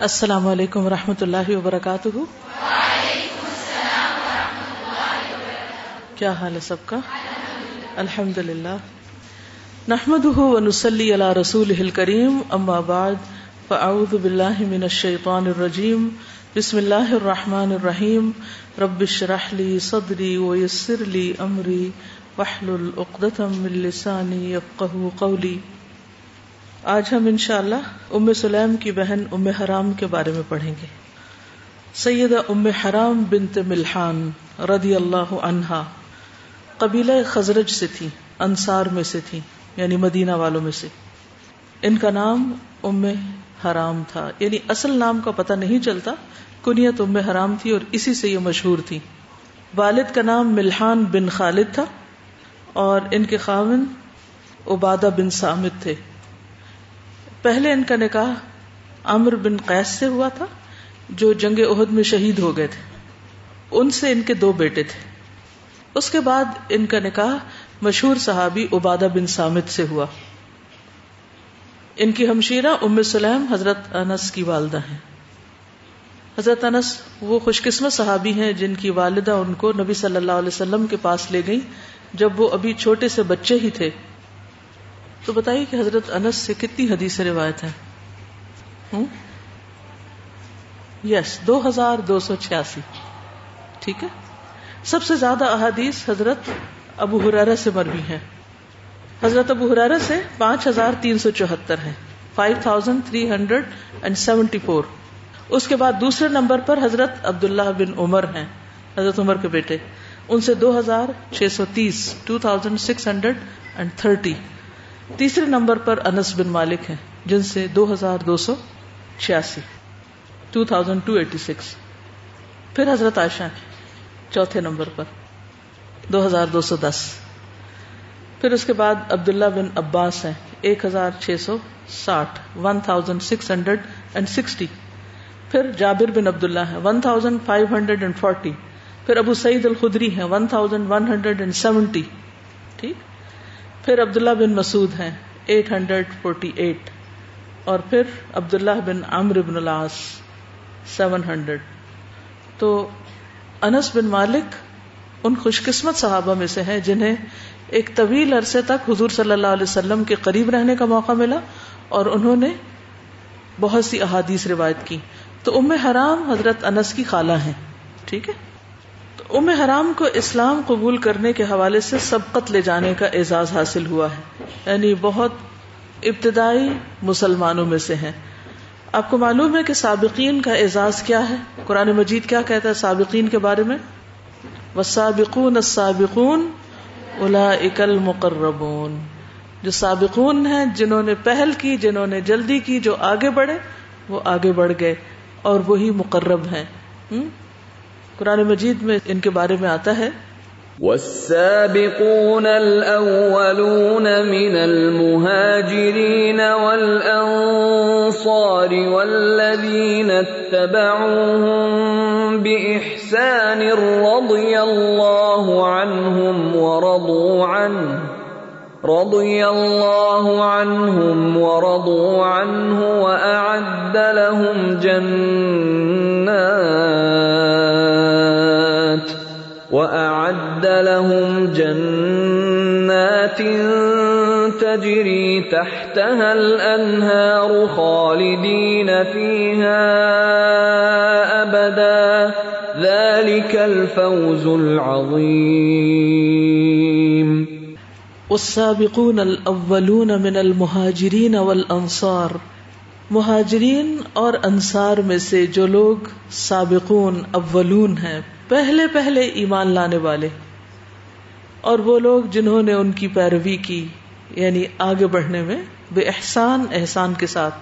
السلام علیکم و رحمۃ اللہ وبرکاتہ۔ کیا حال ہے سب کا؟ الحمد للہ نحمد ونسلی علی رسول کریم اما بعد، فاعوذ باللہ من الشیطان الرجیم، بسم اللہ الرحمن الرحیم۔ رب اشرح لی صدری ویسر لی امری، واحلل عقدۃ من لسانی یفقهوا قولی۔ آج ہم انشاءاللہ ام سلیم کی بہن ام حرام کے بارے میں پڑھیں گے۔ سیدہ ام حرام بنت ملحان رضی اللہ عنہا قبیلہ خزرج سے تھی، انصار میں سے تھی یعنی مدینہ والوں میں سے۔ ان کا نام ام حرام تھا یعنی اصل نام کا پتہ نہیں چلتا، کنیت ام حرام تھی اور اسی سے یہ مشہور تھی۔ والد کا نام ملحان بن خالد تھا اور ان کے خاون عبادہ بن سامد تھے۔ پہلے ان کا نکاح امر بن قیس سے ہوا تھا، جو جنگ عہد میں شہید ہو گئے تھے۔ ان سے ان کے دو بیٹے تھے۔ اس کے بعد ان کا نکاح مشہور صحابی عبادہ بن سامد سے ہوا۔ ان کی ہمشیرہ ام سلیم حضرت انس کی والدہ ہیں۔ حضرت انس وہ خوش قسمت صحابی ہیں جن کی والدہ ان کو نبی صلی اللہ علیہ وسلم کے پاس لے گئی جب وہ ابھی چھوٹے سے بچے ہی تھے۔ تو بتائیے کہ حضرت انس سے کتنی حدیث روایت ہے یس دو ہزار دو سو چھیاسی. ٹھیک ہے؟ سب سے زیادہ احادیث حضرت ابو حرارہ سے مروی ہے حضرت ابو حرارہ سے پانچ ہزار تین سو چوہتر ہے five thousand three hundred and seventy four. اس کے بعد دوسرے نمبر پر حضرت عبداللہ بن عمر ہیں۔ حضرت عمر کے بیٹے۔ ان سے دو ہزار چھ سو تیس two thousand six hundred and thirty. تیسرے نمبر پر انس بن مالک ہیں، جن سے دو ہزار دو سو چھیاسی two thousand two eighty six پھر حضرت عائشہ چوتھے نمبر پر، دو ہزار دو سو دس۔ پھر اس کے بعد عبداللہ بن عباس ہیں، ایک ہزار چھ سو ساٹھ، one thousand six hundred and sixty. پھر جابر بن عبداللہ ہے one thousand five hundred and forty. پھر ابو سعید الخدری ہے one thousand one hundred and seventy. ٹھیک؟ پھر عبداللہ بن مسعود ہیں ایٹ ہنڈریڈ فورٹی ایٹ اور پھر عبداللہ بن عمر بن العاص سیون ہنڈریڈ تو انس بن مالک ان خوش قسمت صحابہ میں سے ہیں جنہیں ایک طویل عرصے تک حضور صلی اللہ علیہ وسلم کے قریب رہنے کا موقع ملا اور انہوں نے بہت سی احادیث روایت کی۔ تو ام حرام حضرت انس کی خالہ ہیں، ٹھیک ہے؟ ام حرام کو اسلام قبول کرنے کے حوالے سے سبقت لے جانے کا اعزاز حاصل ہوا ہے۔ یعنی بہت ابتدائی مسلمانوں میں سے ہیں۔ آپ کو معلوم ہے کہ سابقین کا اعزاز کیا ہے؟ قرآن مجید کیا کہتا ہے سابقین کے بارے میں؟ وہ سابقون السابقون الا اکل مقربون جو سابقون ہیں، جنہوں نے پہل کی، جنہوں نے جلدی کی، جو آگے بڑھے، وہ آگے بڑھ گئے اور وہی مقرب ہیں۔ قرآن مجید میں ان کے بارے میں آتا ہے۔ والسابقون الأولون من المهاجرين والأنصار والذين اتبعوهم بإحسان رضي الله عنهم ورضوا عنه رضي الله عنهم ورضوا عنه وأعد لهم جنات وأعد لهم جنات تجري تحتها الأنهار خالدين فيها أبدا. ذلك الفوز العظيم. والسابقون الاولون من المهاجرين والانصار مہاجرین اور انصار میں سے جو لوگ سابقون، اولون ہیں پہلے پہلے ایمان لانے والے۔ اور وہ لوگ جنہوں نے ان کی پیروی کی یعنی آگے بڑھنے میں بے احسان احسان کے ساتھ،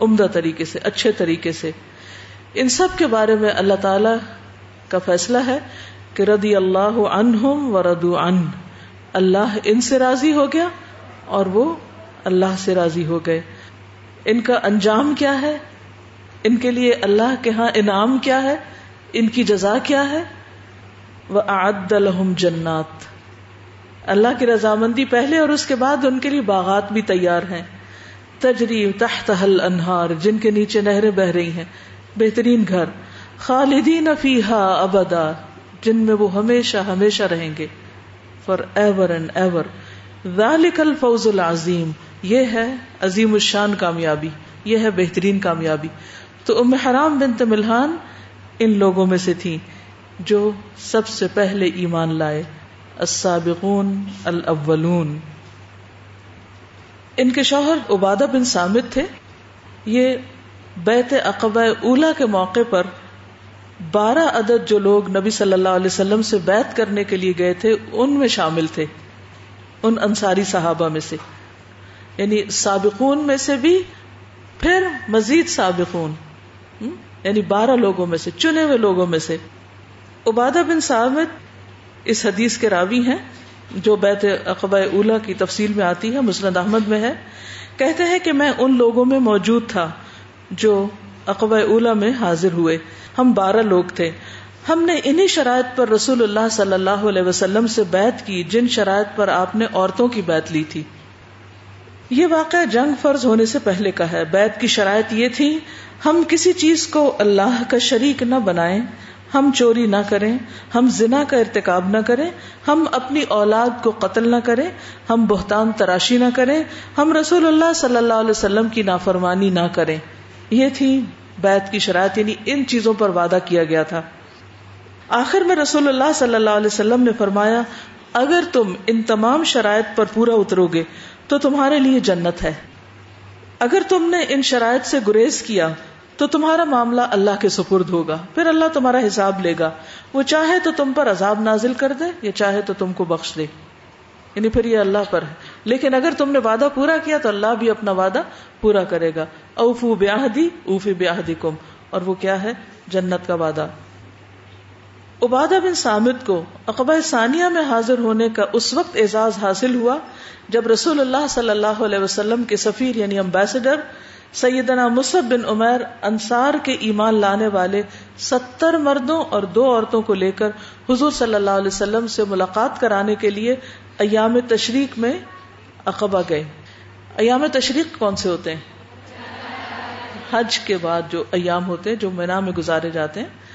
عمدہ طریقے سے، اچھے طریقے سے۔ ان سب کے بارے میں اللہ تعالی کا فیصلہ ہے کہ رضی اللہ عنہم و ردو ان اللہ ان سے راضی ہو گیا اور وہ اللہ سے راضی ہو گئے۔ ان کا انجام کیا ہے؟ ان کے لیے اللہ کے ہاں انعام کیا ہے؟ ان کی جزا کیا ہے؟ وہ آد الحم جنات۔ اللہ کی رضامندی پہلے اور اس کے بعد ان کے لیے باغات بھی تیار ہیں۔ تجری تحت حل انہار جن کے نیچے نہریں بہ رہی ہیں۔ بہترین گھر۔ خالدین فیحا ابدا، جن میں وہ ہمیشہ ہمیشہ رہیں گے۔ فار ایور اینڈ ایور ذالک الفوز العظیم یہ ہے عظیم الشان کامیابی۔ یہ ہے بہترین کامیابی۔ تو ام حرام بنت ملحان ان لوگوں میں سے تھی جو سب سے پہلے ایمان لائے، السابقون، الاولون۔ ان کے شوہر عبادہ بن سامد تھے۔ یہ بیت عقبہ اولا کے موقع پر بارہ عدد جو لوگ نبی صلی اللہ علیہ وسلم سے بیت کرنے کے لیے گئے تھے، ان میں شامل تھے۔ ان انصاری صحابہ میں سے۔ یعنی سابقون میں سے بھی، پھر مزید سابقون۔ یعنی بارہ لوگوں میں سے، چنے ہوئے لوگوں میں سے۔ عبادہ بن سامد اس حدیث کے راوی ہیں، جو بیت اقبا اولا کی تفصیل میں آتی ہے، مسند احمد میں ہے۔ کہتے ہیں کہ میں ان لوگوں میں موجود تھا جو اقبا اولا میں حاضر ہوئے۔ ہم بارہ لوگ تھے۔ ہم نے انہی شرائط پر رسول اللہ صلی اللہ علیہ وسلم سے بیت کی، جن شرائط پر آپ نے عورتوں کی بیت لی تھی۔ یہ واقعہ جنگ فرض ہونے سے پہلے کا ہے۔ بیت کی شرائط یہ تھی، ہم کسی چیز کو اللہ کا شریک نہ بنائیں، ہم چوری نہ کریں، ہم زنا کا ارتکاب نہ کریں، ہم اپنی اولاد کو قتل نہ کریں، ہم بہتان تراشی نہ کریں، ہم رسول اللہ صلی اللہ علیہ وسلم کی نافرمانی نہ کریں۔ یہ تھی بیت کی شرائط یعنی ان چیزوں پر وعدہ کیا گیا تھا۔ آخر میں رسول اللہ صلی اللہ علیہ وسلم نے فرمایا، اگر تم ان تمام شرائط پر پورا اترو گے تو تمہارے لیے جنت ہے۔ اگر تم نے ان شرائط سے گریز کیا، تو تمہارا معاملہ اللہ کے سپرد ہوگا۔ پھر اللہ تمہارا حساب لے گا۔ وہ چاہے تو تم پر عذاب نازل کر دے، یا چاہے تو تم کو بخش دے۔ یعنی پھر یہ اللہ پر ہے۔ لیکن اگر تم نے وعدہ پورا کیا، تو اللہ بھی اپنا وعدہ پورا کرے گا۔ اوفو بیاہدی اوفی بیاہدی کم اور وہ کیا ہے؟ جنت کا وعدہ۔ عبادہ بن سامد کو اقبا ثانیہ میں حاضر ہونے کا اس وقت اعزاز حاصل ہوا جب رسول اللہ صلی اللہ علیہ وسلم کے سفیر یعنی امبیسڈر سیدنا مصب بن عمیر انصار کے ایمان لانے والے ستر مردوں اور دو عورتوں کو لے کر حضور صلی اللہ علیہ وسلم سے ملاقات کرانے کے لیے ایام تشریق میں اقبا گئے۔ ایام تشریق کون سے ہوتے ہیں؟ حج کے بعد جو ایام ہوتے ہیں جو مینا میں گزارے جاتے ہیں۔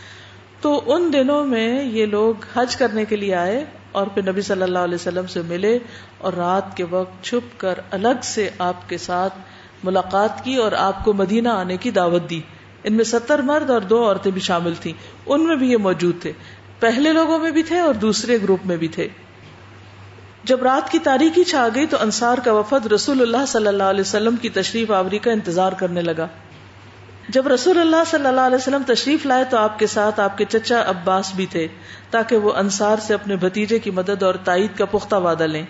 تو ان دنوں میں یہ لوگ حج کرنے کے لیے آئے اور پھر نبی صلی اللہ علیہ وسلم سے ملے اور رات کے وقت چھپ کر الگ سے آپ کے ساتھ ملاقات کی اور آپ کو مدینہ آنے کی دعوت دی۔ ان میں ستر مرد اور دو عورتیں بھی شامل تھیں۔ ان میں بھی یہ موجود تھے۔ پہلے لوگوں میں بھی تھے اور دوسرے گروپ میں بھی تھے۔ جب رات کی تاریخی چھا گئی تو انصار کا وفد رسول اللہ صلی اللہ علیہ وسلم کی تشریف آوری کا انتظار کرنے لگا۔ جب رسول اللہ صلی اللہ علیہ وسلم تشریف لائے تو آپ کے ساتھ آپ کے چچا عباس بھی تھے، تاکہ وہ انصار سے اپنے بھتیجے کی مدد اور تائید کا پختہ وعدہ لیں۔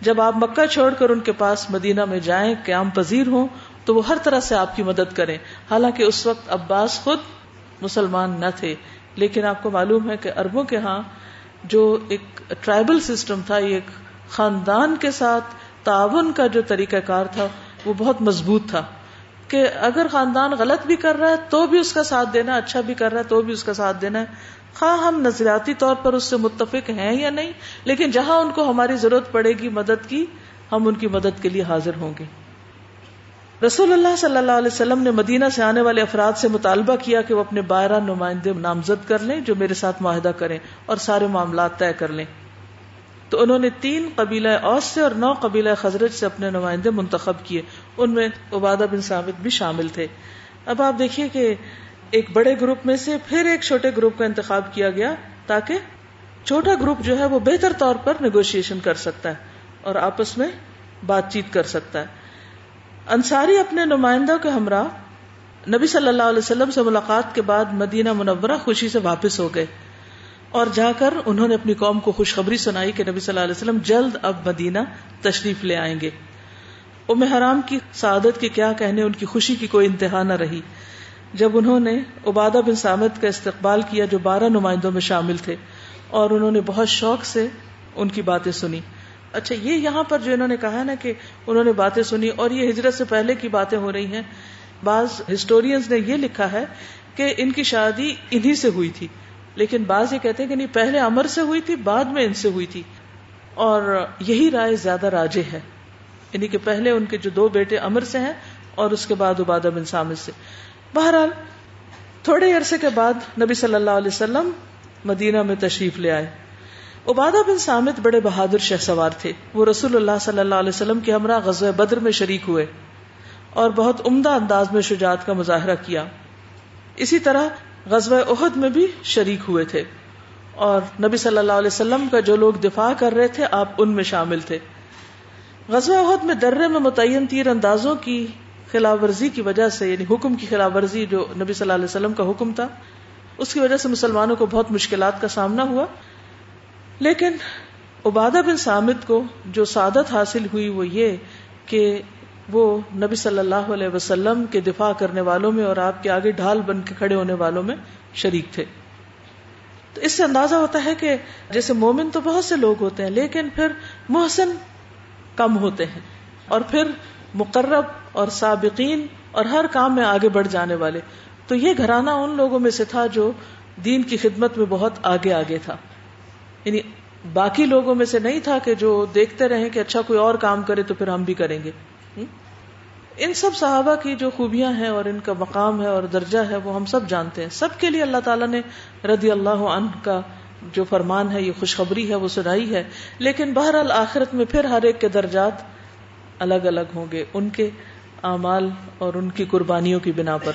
جب آپ مکہ چھوڑ کر ان کے پاس مدینہ میں جائیں، قیام پذیر ہوں، تو وہ ہر طرح سے آپ کی مدد کریں۔ حالانکہ اس وقت عباس خود مسلمان نہ تھے، لیکن آپ کو معلوم ہے کہ اربوں کے ہاں جو ایک ٹرائبل سسٹم تھا ایک خاندان کے ساتھ تعاون کا جو طریقہ کار تھا، وہ بہت مضبوط تھا۔ کہ اگر خاندان غلط بھی کر رہا ہے تو بھی اس کا ساتھ دینا اچھا بھی کر رہا ہے تو بھی اس کا ساتھ دینا ہے۔ خواہ ہم نظریاتی طور پر اس سے متفق ہیں یا نہیں، لیکن جہاں ان کو ہماری ضرورت پڑے گی مدد کی، ہم ان کی مدد کے لیے حاضر ہوں گے۔ رسول اللہ صلی اللہ علیہ وسلم نے مدینہ سے آنے والے افراد سے مطالبہ کیا کہ وہ اپنے بائرہ نمائندے نامزد کر لیں جو میرے ساتھ معاہدہ کریں اور سارے معاملات طے کر لیں۔ تو انہوں نے تین قبیلہ اوس سے اور نو قبیلہ خزرج سے اپنے نمائندے منتخب کیے۔ ان میں عبادہ بن ثابت بھی شامل تھے۔ اب آپ دیکھیے کہ ایک بڑے گروپ میں سے پھر ایک چھوٹے گروپ کا انتخاب کیا گیا تاکہ چھوٹا گروپ جو ہے وہ بہتر طور پر نیگوشیشن کر سکتا ہے اور آپس میں بات چیت کر سکتا ہے۔ انصاری اپنے نمائندوں کے ہمراہ نبی صلی اللہ علیہ وسلم سے ملاقات کے بعد مدینہ منورہ خوشی سے واپس ہو گئے اور جا کر انہوں نے اپنی قوم کو خوشخبری سنائی کہ نبی صلی اللہ علیہ وسلم جلد اب مدینہ تشریف لے آئیں گے۔ ام حرام کی سعادت کے کیا کہنے، ان کی خوشی کی کوئی انتہا نہ رہی۔ جب انہوں نے عبادہ بن سامد کا استقبال کیا جو بارہ نمائندوں میں شامل تھے، اور انہوں نے بہت شوق سے ان کی باتیں سنی۔ اچھا یہ یہاں پر جو انہوں نے کہا نا کہ انہوں نے باتیں سنی، اور یہ ہجرت سے پہلے کی باتیں ہو رہی ہیں، بعض ہسٹورینز نے یہ لکھا ہے کہ ان کی شادی انہی سے ہوئی تھی، لیکن بعض یہ کہتے ہیں کہ نہیں، پہلے امر سے ہوئی تھی، بعد میں ان سے ہوئی تھی۔ اور یہی رائے زیادہ راجے ہے۔ یعنی کہ پہلے ان کے جو دو بیٹے امر سے ہیں اور اس کے بعد عبادہ بن سامد سے۔ بہرحال، تھوڑے عرصے کے بعد نبی صلی اللہ علیہ وسلم مدینہ میں تشریف لے آئے۔ عبادہ بن سامد بڑے بہادر شہ سوار تھے۔ وہ رسول اللہ صلی اللہ علیہ وسلم کے ہمراہ غزوہ بدر میں شریک ہوئے اور بہت عمدہ انداز میں شجاعت کا مظاہرہ کیا۔ اسی طرح غزوہ عہد میں بھی شریک ہوئے تھے اور نبی صلی اللہ علیہ وسلم کا جو لوگ دفاع کر رہے تھے، آپ ان میں شامل تھے۔ غزوہ عہد میں درے میں متعین تیر اندازوں کی خلاف ورزی کی وجہ سے یعنی حکم کی خلاف ورزی جو نبی صلی اللہ علیہ وسلم کا حکم تھا، اس کی وجہ سے مسلمانوں کو بہت مشکلات کا سامنا ہوا۔ لیکن عبادہ بن سامد کو جو سعادت حاصل ہوئی وہ یہ کہ وہ نبی صلی اللہ علیہ وسلم کے دفاع کرنے والوں میں اور آپ کے آگے ڈھال بن کے کھڑے ہونے والوں میں شریک تھے۔ تو اس سے اندازہ ہوتا ہے کہ جیسے مومن تو بہت سے لوگ ہوتے ہیں، لیکن پھر محسن کم ہوتے ہیں اور پھر مقرب اور سابقین اور ہر کام میں آگے بڑھ جانے والے۔ تو یہ گھرانہ ان لوگوں میں سے تھا جو دین کی خدمت میں بہت آگے آگے تھا۔ یعنی باقی لوگوں میں سے نہیں تھا کہ جو دیکھتے رہے کہ اچھا کوئی اور کام کرے تو پھر ہم بھی کریں گے۔ ان سب صحابہ کی جو خوبیاں ہیں اور ان کا مقام ہے اور درجہ ہے وہ ہم سب جانتے ہیں۔ سب کے لیے اللہ تعالیٰ نے رضی اللہ عنہ کا جو فرمان ہے، یہ خوشخبری ہے، وہ سنائی ہے۔ لیکن بہرحال آخرت میں پھر ہر ایک کے درجات الگ الگ ہوں گے، ان کے اعمال اور ان کی قربانیوں کی بنا پر۔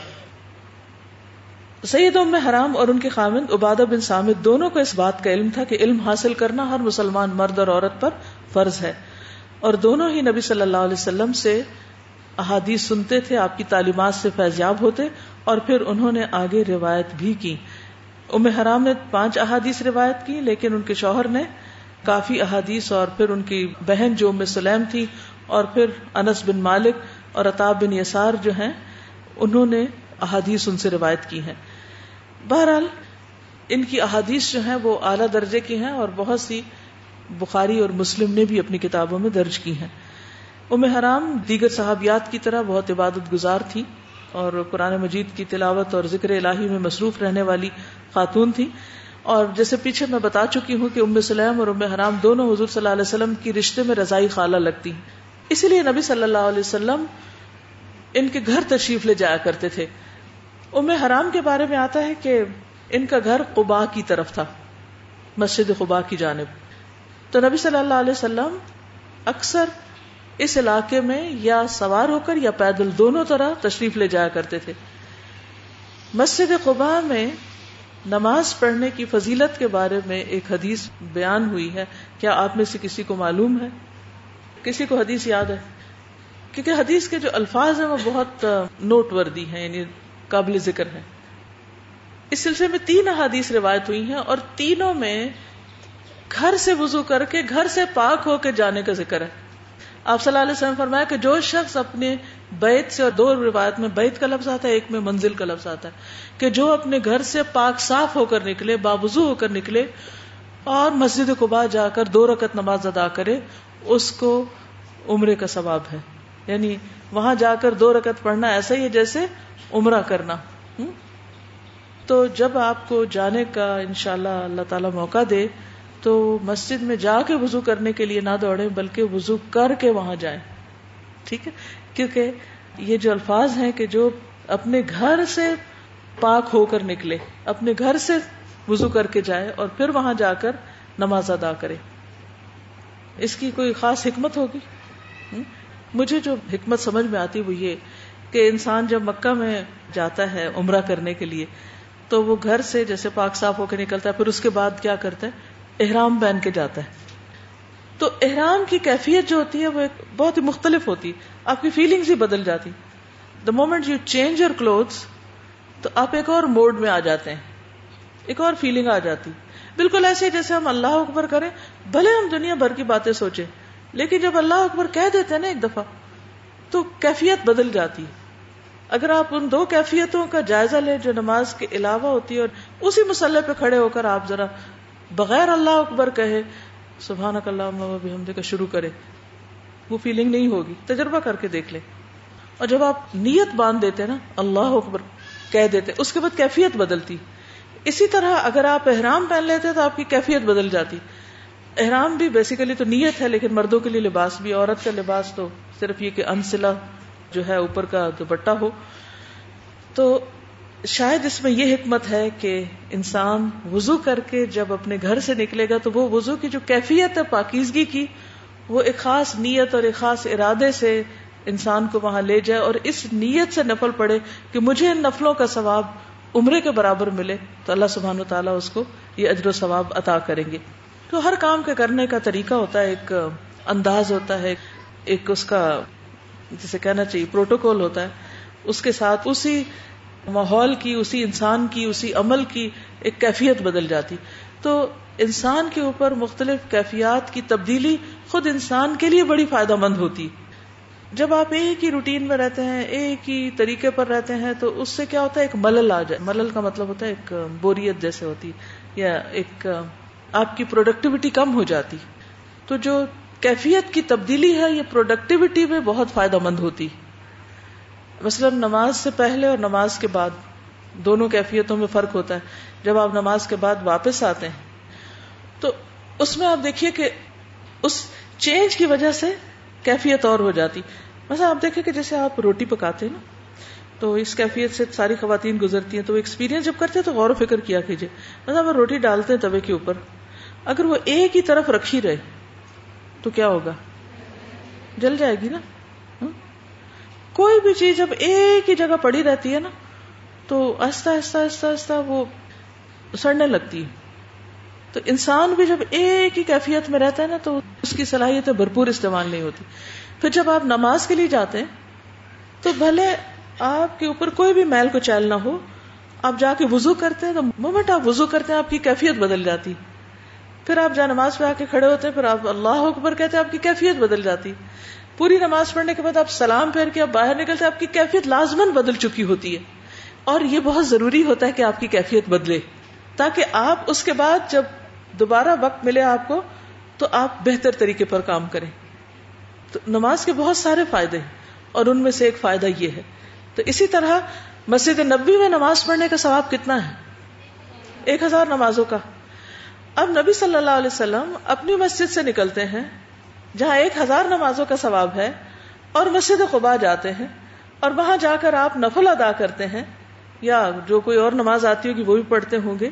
سید ام حرام اور ان کے خامند عبادہ بن سامد دونوں کو اس بات کا علم تھا کہ علم حاصل کرنا ہر مسلمان مرد اور عورت پر فرض ہے۔ اور دونوں ہی نبی صلی اللہ علیہ وسلم سے احادیث سنتے تھے، آپ کی تعلیمات سے فیضیاب ہوتے اور پھر انہوں نے آگے روایت بھی کی۔ ام حرام نے پانچ احادیث روایت کی، لیکن ان کے شوہر نے کافی احادیث اور پھر ان کی بہن جو ام سلیم تھی اور پھر انس بن مالک اور اطاب بن یسار جو ہیں، انہوں نے احادیث ان سے روایت کی ہیں۔ بہرحال، ان کی احادیث جو ہیں وہ اعلیٰ درجے کی ہیں اور بہت سی بخاری اور مسلم نے بھی اپنی کتابوں میں درج کی ہیں۔ ام حرام دیگر صحابیات کی طرح بہت عبادت گزار تھی۔ اور قرآن مجید کی تلاوت اور ذکر الہی میں مصروف رہنے والی خاتون تھی اور جیسے پیچھے میں بتا چکی ہوں کہ ام سلیم اور ام حرام دونوں حضور صلی اللہ علیہ وسلم کی رشتے میں رضائی خالہ لگتی ہیں۔ اسی لیے نبی صلی اللہ علیہ وسلم ان کے گھر تشریف لے جایا کرتے تھے۔ ام حرام کے بارے میں آتا ہے کہ ان کا گھر قبا کی طرف تھا، مسجد قبا کی جانب۔ تو نبی صلی اللہ علیہ وسلم اکثر اس علاقے میں یا سوار ہو کر یا پیدل دونوں طرح تشریف لے جایا کرتے تھے۔ مسجد قبا میں نماز پڑھنے کی فضیلت کے بارے میں ایک حدیث بیان ہوئی ہے۔ کیا آپ میں سے کسی کو معلوم ہے؟ کسی کو حدیث یاد ہے؟ کیونکہ حدیث کے جو الفاظ ہیں وہ بہت نوٹ وردی ہیں یعنی قابل ذکر ہے اس سلسلے میں تین احادیث روایت ہوئی ہیں اور تینوں میں گھر سے وضو کر کے، گھر سے پاک ہو کے جانے کا ذکر ہے۔ آپ صلی اللہ علیہ وسلم فرمایا کہ جو شخص اپنے بیت سے اور دو روایت میں بیت کا لفظ آتا ہے، ایک میں منزل کا لفظ آتا ہے کہ جو اپنے گھر سے پاک صاف ہو کر نکلے بابزو ہو کر نکلے اور مسجد کو بعد جا کر دو رکت نماز ادا کرے، اس کو عمرے کا ثواب ہے۔ یعنی وہاں جا کر دو رکت پڑھنا ایسا ہی ہے جیسے عمرہ کرنا۔ تو جب آپ کو جانے کا انشاءاللہ اللہ اللہ تعالی موقع دے تو مسجد میں جا کے وضو کرنے کے لیے نہ دوڑے، بلکہ وضو کر کے وہاں جائیں ٹھیک ہے؟ کیونکہ یہ جو الفاظ ہیں کہ جو اپنے گھر سے پاک ہو کر نکلے، اپنے گھر سے وضو کر کے جائے اور پھر وہاں جا کر نماز ادا کرے۔ اس کی کوئی خاص حکمت ہوگی؟ مجھے جو حکمت سمجھ میں آتی وہ یہ کہ انسان جب مکہ میں جاتا ہے عمرہ کرنے کے لیے، تو وہ گھر سے جیسے پاک صاف ہو کے نکلتا ہے، پھر اس کے بعد کیا کرتا ہے؟ احرام پہن کے جاتا ہے۔ تو احرام کی کیفیت جو ہوتی ہے وہ ایک بہت ہی مختلف ہوتی ہے آپ کی فیلنگز ہی بدل جاتی۔ The moment you change your clothes تو آپ ایک اور موڈ میں آ جاتے ہیں۔ ایک اور فیلنگ آ جاتی۔ بالکل ایسے جیسے ہم اللہ اکبر کریں، بھلے ہم دنیا بھر کی باتیں سوچیں، لیکن جب اللہ اکبر کہہ دیتے ہیں نا ایک دفعہ، تو کیفیت بدل جاتی۔ اگر آپ ان دو کیفیتوں کا جائزہ لیں جو نماز کے علاوہ ہوتی ہے اور اسی مسئلے پہ کھڑے ہو کر آپ ذرا بغیر اللہ اکبر کہے سبحان اللہ کا شروع کرے۔ وہ فیلنگ نہیں ہوگی، تجربہ کر کے دیکھ لیں اور جب آپ نیت باندھ دیتے نا، اللہ اکبر کہہ دیتے، اس کے بعد کیفیت بدلتی۔ اسی طرح اگر آپ احرام پہن لیتے تو آپ کی کیفیت بدل جاتی۔ احرام بھی بیسیکلی تو نیت ہے، لیکن مردوں کے لیے لباس بھی، عورت کا لباس تو صرف یہ کہ انسلا جو ہے اوپر کا دوپٹہ ہو۔ تو شاید اس میں یہ حکمت ہے کہ انسان وضو کر کے جب اپنے گھر سے نکلے گا تو وہ وضو کی جو کیفیت ہے پاکیزگی کی، وہ ایک خاص نیت اور ایک خاص ارادے سے انسان کو وہاں لے جائے اور اس نیت سے نفل پڑے کہ مجھے ان نفلوں کا ثواب عمرے کے برابر ملے تو اللہ سبحان و تعالیٰ اس کو یہ اجر و ثواب عطا کریں گے۔ تو ہر کام کے کرنے کا طریقہ ہوتا ہے، ایک انداز ہوتا ہے، ایک اس کا جسے کہنا چاہیے، پروٹوکول ہوتا ہے۔ اس کے ساتھ اسی ماحول کی، اسی انسان کی، اسی عمل کی ایک کیفیت بدل جاتی۔ تو انسان کے اوپر مختلف کیفیات کی تبدیلی خود انسان کے لیے بڑی فائدہ مند ہوتی۔ جب آپ ایک ہی روٹین میں رہتے ہیں، ایک ہی طریقے پر رہتے ہیں، تو اس سے کیا ہوتا ہے؟ ایک ملل آ جائے ملل کا مطلب ہوتا ہے ایک بوریت جیسے ہوتی، یا ایک آپ کی پروڈکٹیوٹی کم ہو جاتی۔ تو جو کیفیت کی تبدیلی ہے، یہ پروڈکٹیوٹی میں بہت فائدہ مند ہوتی۔ مثلا نماز سے پہلے اور نماز کے بعد، دونوں کیفیتوں میں فرق ہوتا ہے۔ جب آپ نماز کے بعد واپس آتے ہیں، تو اس میں آپ دیکھیے کہ اس چینج کی وجہ سے کیفیت اور ہو جاتی۔ مثلا آپ دیکھیں کہ جیسے آپ روٹی پکاتے ہیں نا، تو اس کیفیت سے ساری خواتین گزرتی ہیں، تو ایکسپیرینس جب کرتے ہیں تو غور و فکر کیا کیجیے۔ مطلب اگر روٹی ڈالتے ہیں توے کے اوپر۔ اگر وہ ایک ہی طرف رکھی رہے، تو کیا ہوگا؟ جل جائے گی نا۔ کوئی بھی چیز جب ایک ہی جگہ پڑی رہتی ہے نا، تو آہستہ آہستہ آہستہ آہستہ وہ سڑنے لگتی ہے۔ تو انسان بھی جب ایک ہی کیفیت میں رہتا ہے نا، تو اس کی صلاحیت بھرپور استعمال نہیں ہوتی۔ پھر جب آپ نماز کے لیے جاتے ہیں، تو بھلے آپ کے اوپر کوئی بھی میل کو چیل نہ ہو۔ آپ جا کے وضو کرتے ہیں، تو مومنٹ آپ وضو کرتے ہیں، آپ کی کیفیت بدل جاتی۔ پھر آپ جہاں نماز پہ آ کے کھڑے ہوتے ہیں، پھر آپ اللہ اکبر کہتے ہیں، آپ کی کیفیت بدل جاتی۔ پوری نماز پڑھنے کے بعد آپ سلام پھیر کے آپ باہر نکلتے آپ کی کیفیت لازمن بدل چکی ہوتی ہے۔ اور یہ بہت ضروری ہوتا ہے کہ آپ کی کیفیت بدلے۔ تاکہ آپ اس کے بعد جب دوبارہ وقت ملے آپ کو، تو آپ بہتر طریقے پر کام کریں۔ تو نماز کے بہت سارے فائدے ہیں، اور ان میں سے ایک فائدہ یہ ہے۔ تو اسی طرح مسجد نبی میں نماز پڑھنے کا ثواب کتنا ہے؟ ایک ہزار نمازوں کا۔ اب نبی صلی اللہ علیہ وسلم اپنی مسجد سے نکلتے ہیں جہاں ایک ہزار نمازوں کا ثواب ہے اور مسجد قبا جاتے ہیں اور وہاں جا کر آپ نفل ادا کرتے ہیں، یا جو کوئی اور نماز آتی ہوگی وہ بھی پڑھتے ہوں گے،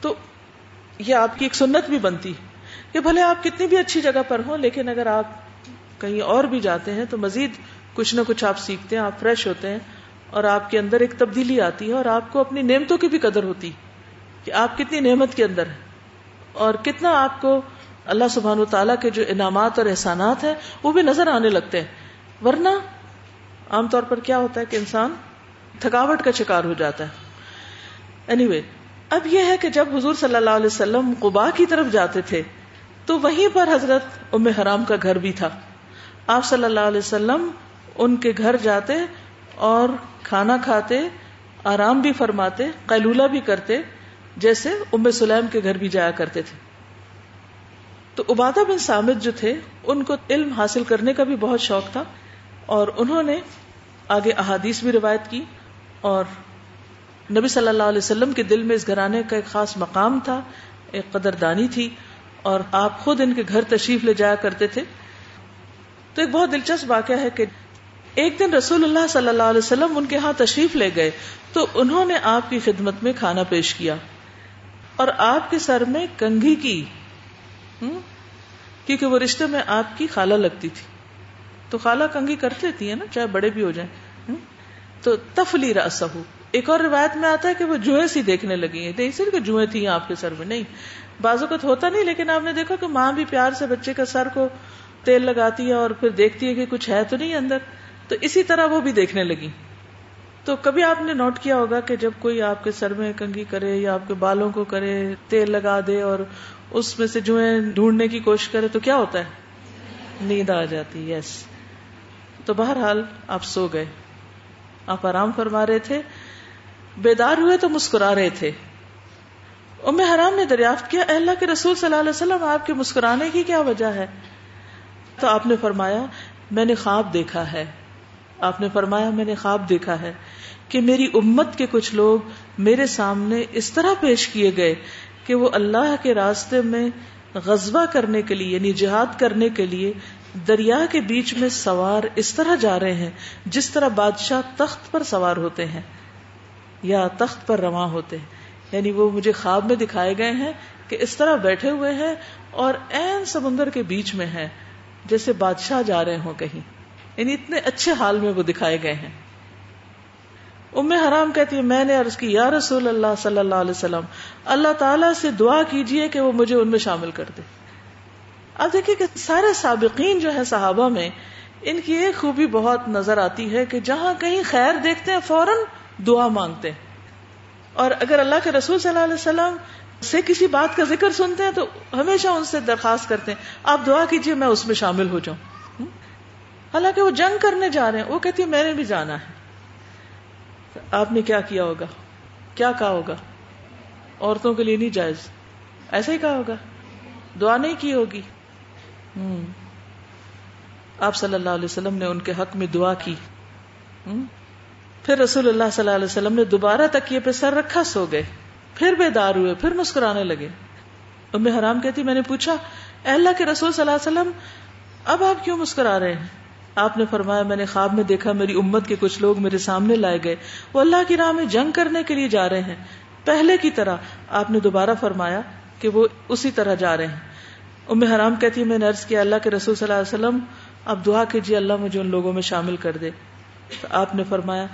تو یہ آپ کی ایک سنت بھی بنتی کہ بھلے آپ کتنی بھی اچھی جگہ پر ہوں، لیکن اگر آپ کہیں اور بھی جاتے ہیں تو مزید کچھ نہ کچھ آپ سیکھتے ہیں، آپ فریش ہوتے ہیں اور آپ کے اندر ایک تبدیلی آتی ہے اور آپ کو اپنی نعمتوں کی بھی قدر ہوتی کہ آپ کتنی نعمت کے اندر ہیں اور کتنا آپ کو اللہ سبحان و تعالیٰ کے جو انعامات اور احسانات ہیں وہ بھی نظر آنے لگتے ہیں۔ ورنہ عام طور پر کیا ہوتا ہے کہ انسان تھکاوٹ کا شکار ہو جاتا ہے۔ اینی anyway, اب یہ ہے کہ جب حضور صلی اللہ علیہ وسلم قبا کی طرف جاتے تھے تو وہیں پر حضرت ام حرام کا گھر بھی تھا۔ آپ صلی اللہ علیہ وسلم ان کے گھر جاتے اور کھانا کھاتے آرام بھی فرماتے قیلولہ بھی کرتے جیسے ام سلیم کے گھر بھی جایا کرتے تھے۔ تو عبادہ بن سامد جو تھے، ان کو علم حاصل کرنے کا بھی بہت شوق تھا اور انہوں نے آگے احادیث بھی روایت کی اور نبی صلی اللہ علیہ وسلم کے دل میں اس گھرانے کا ایک خاص مقام تھا، ایک قدردانی تھی اور آپ خود ان کے گھر تشریف لے جایا کرتے تھے۔ تو ایک بہت دلچسپ واقعہ ہے کہ ایک دن رسول اللہ صلی اللہ علیہ وسلم ان کے ہاں تشریف لے گئے تو انہوں نے آپ کی خدمت میں کھانا پیش کیا اور آپ کے سر میں کنگھی کی۔ کیونکہ وہ رشتے میں آپ کی خالہ لگتی تھی۔ تو خالہ کنگھی کر لیتی ہے نا، چاہے بڑے بھی ہو جائیں۔ تو تفلی رسا ایک اور روایت میں آتا ہے کہ وہ جوئیں سی دیکھنے لگی ہیں۔ صرف جوئیں تھیں آپ کے سر میں۔ نہیں بازو کا ہوتا نہیں، لیکن آپ نے دیکھا کہ ماں بھی پیار سے بچے کا سر کو تیل لگاتی ہے اور پھر دیکھتی ہے کہ کچھ ہے تو نہیں اندر۔ تو اسی طرح وہ بھی دیکھنے لگی۔ تو کبھی آپ نے نوٹ کیا ہوگا کہ جب کوئی آپ کے سر میں کنگھی کرے یا آپ کے بالوں کو کرے، تیل لگا دے اور اس میں سے جو ہے ڈھونڈنے کی کوشش کرے، تو کیا ہوتا ہے؟ نیند آ جاتی یس تو بہرحال آپ سو گئے۔ آپ آرام فرما رہے تھے۔ بیدار ہوئے تو مسکرا رہے تھے۔ ام حرام نے دریافت کیا اللہ کے رسول صلی اللہ علیہ وسلم، آپ کے مسکرانے کی کیا وجہ ہے؟ تو آپ نے فرمایا، میں نے خواب دیکھا ہے۔ آپ نے فرمایا، میں نے خواب دیکھا ہے کہ میری امت کے کچھ لوگ میرے سامنے اس طرح پیش کیے گئے کہ وہ اللہ کے راستے میں غزبہ کرنے کے لیے یعنی جہاد کرنے کے لیے دریا کے بیچ میں سوار اس طرح جا رہے ہیں، جس طرح بادشاہ تخت پر سوار ہوتے ہیں یا تخت پر رواں ہوتے ہیں۔ یعنی وہ مجھے خواب میں دکھائے گئے ہیں کہ اس طرح بیٹھے ہوئے ہیں اور این سمندر کے بیچ میں ہے جیسے بادشاہ جا رہے ہوں کہیں۔ یعنی اتنے اچھے حال میں وہ دکھائے گئے ہیں۔ ام حرام کہتی ہے، میں نے عرض کی، یا رسول اللہ صلی اللہ علیہ وسلم، اللہ تعالیٰ سے دعا کیجیے کہ وہ مجھے ان میں شامل کر دے۔ اب دیکھیے کہ سارے سابقین جو ہے صحابہ میں، ان کی ایک خوبی بہت نظر آتی ہے کہ جہاں کہیں خیر دیکھتے ہیں، فوراً دعا مانگتے ہیں۔ اور اگر اللہ کے رسول صلی اللہ علیہ وسلم سے کسی بات کا ذکر سنتے ہیں، تو ہمیشہ ان سے درخواست کرتے ہیں، آپ دعا کیجیے، میں اس میں شامل ہو جاؤں۔ حالانکہ وہ جنگ کرنے جا رہے ہیں، وہ کہتی ہے میں نے بھی جانا ہے۔ آپ نے کیا کیا ہوگا؟ کیا کہا ہوگا؟ عورتوں کے لیے نہیں جائز۔ ایسا ہی کہا ہوگا۔ دعا نہیں کی ہوگی۔ ہوں۔ آپ صلی اللہ علیہ وسلم نے ان کے حق میں دعا کی۔ پھر رسول اللہ صلی اللہ علیہ وسلم نے دوبارہ تکیے پہ سر رکھا سو گئے۔ پھر بیدار ہوئے، پھر مسکرانے لگے۔ ام حرام کہتی، میں نے پوچھا اللہ کے رسول صلی اللہ علیہ وسلم، اب آپ کیوں مسکرا رہے ہیں؟ آپ نے فرمایا، میں نے خواب میں دیکھا، میری امت کے کچھ لوگ میرے سامنے لائے گئے۔ وہ اللہ کی راہ میں جنگ کرنے کے لیے جا رہے ہیں۔ پہلے کی طرح آپ نے دوبارہ فرمایا کہ وہ اسی طرح جا رہے ہیں۔ ام حرام کہتی ہے، میں نے عرض کیا، اللہ کے رسول صلی اللہ علیہ وسلم، اب دعا کیجیے اللہ مجھے ان لوگوں میں شامل کر دے۔ تو آپ نے فرمایا،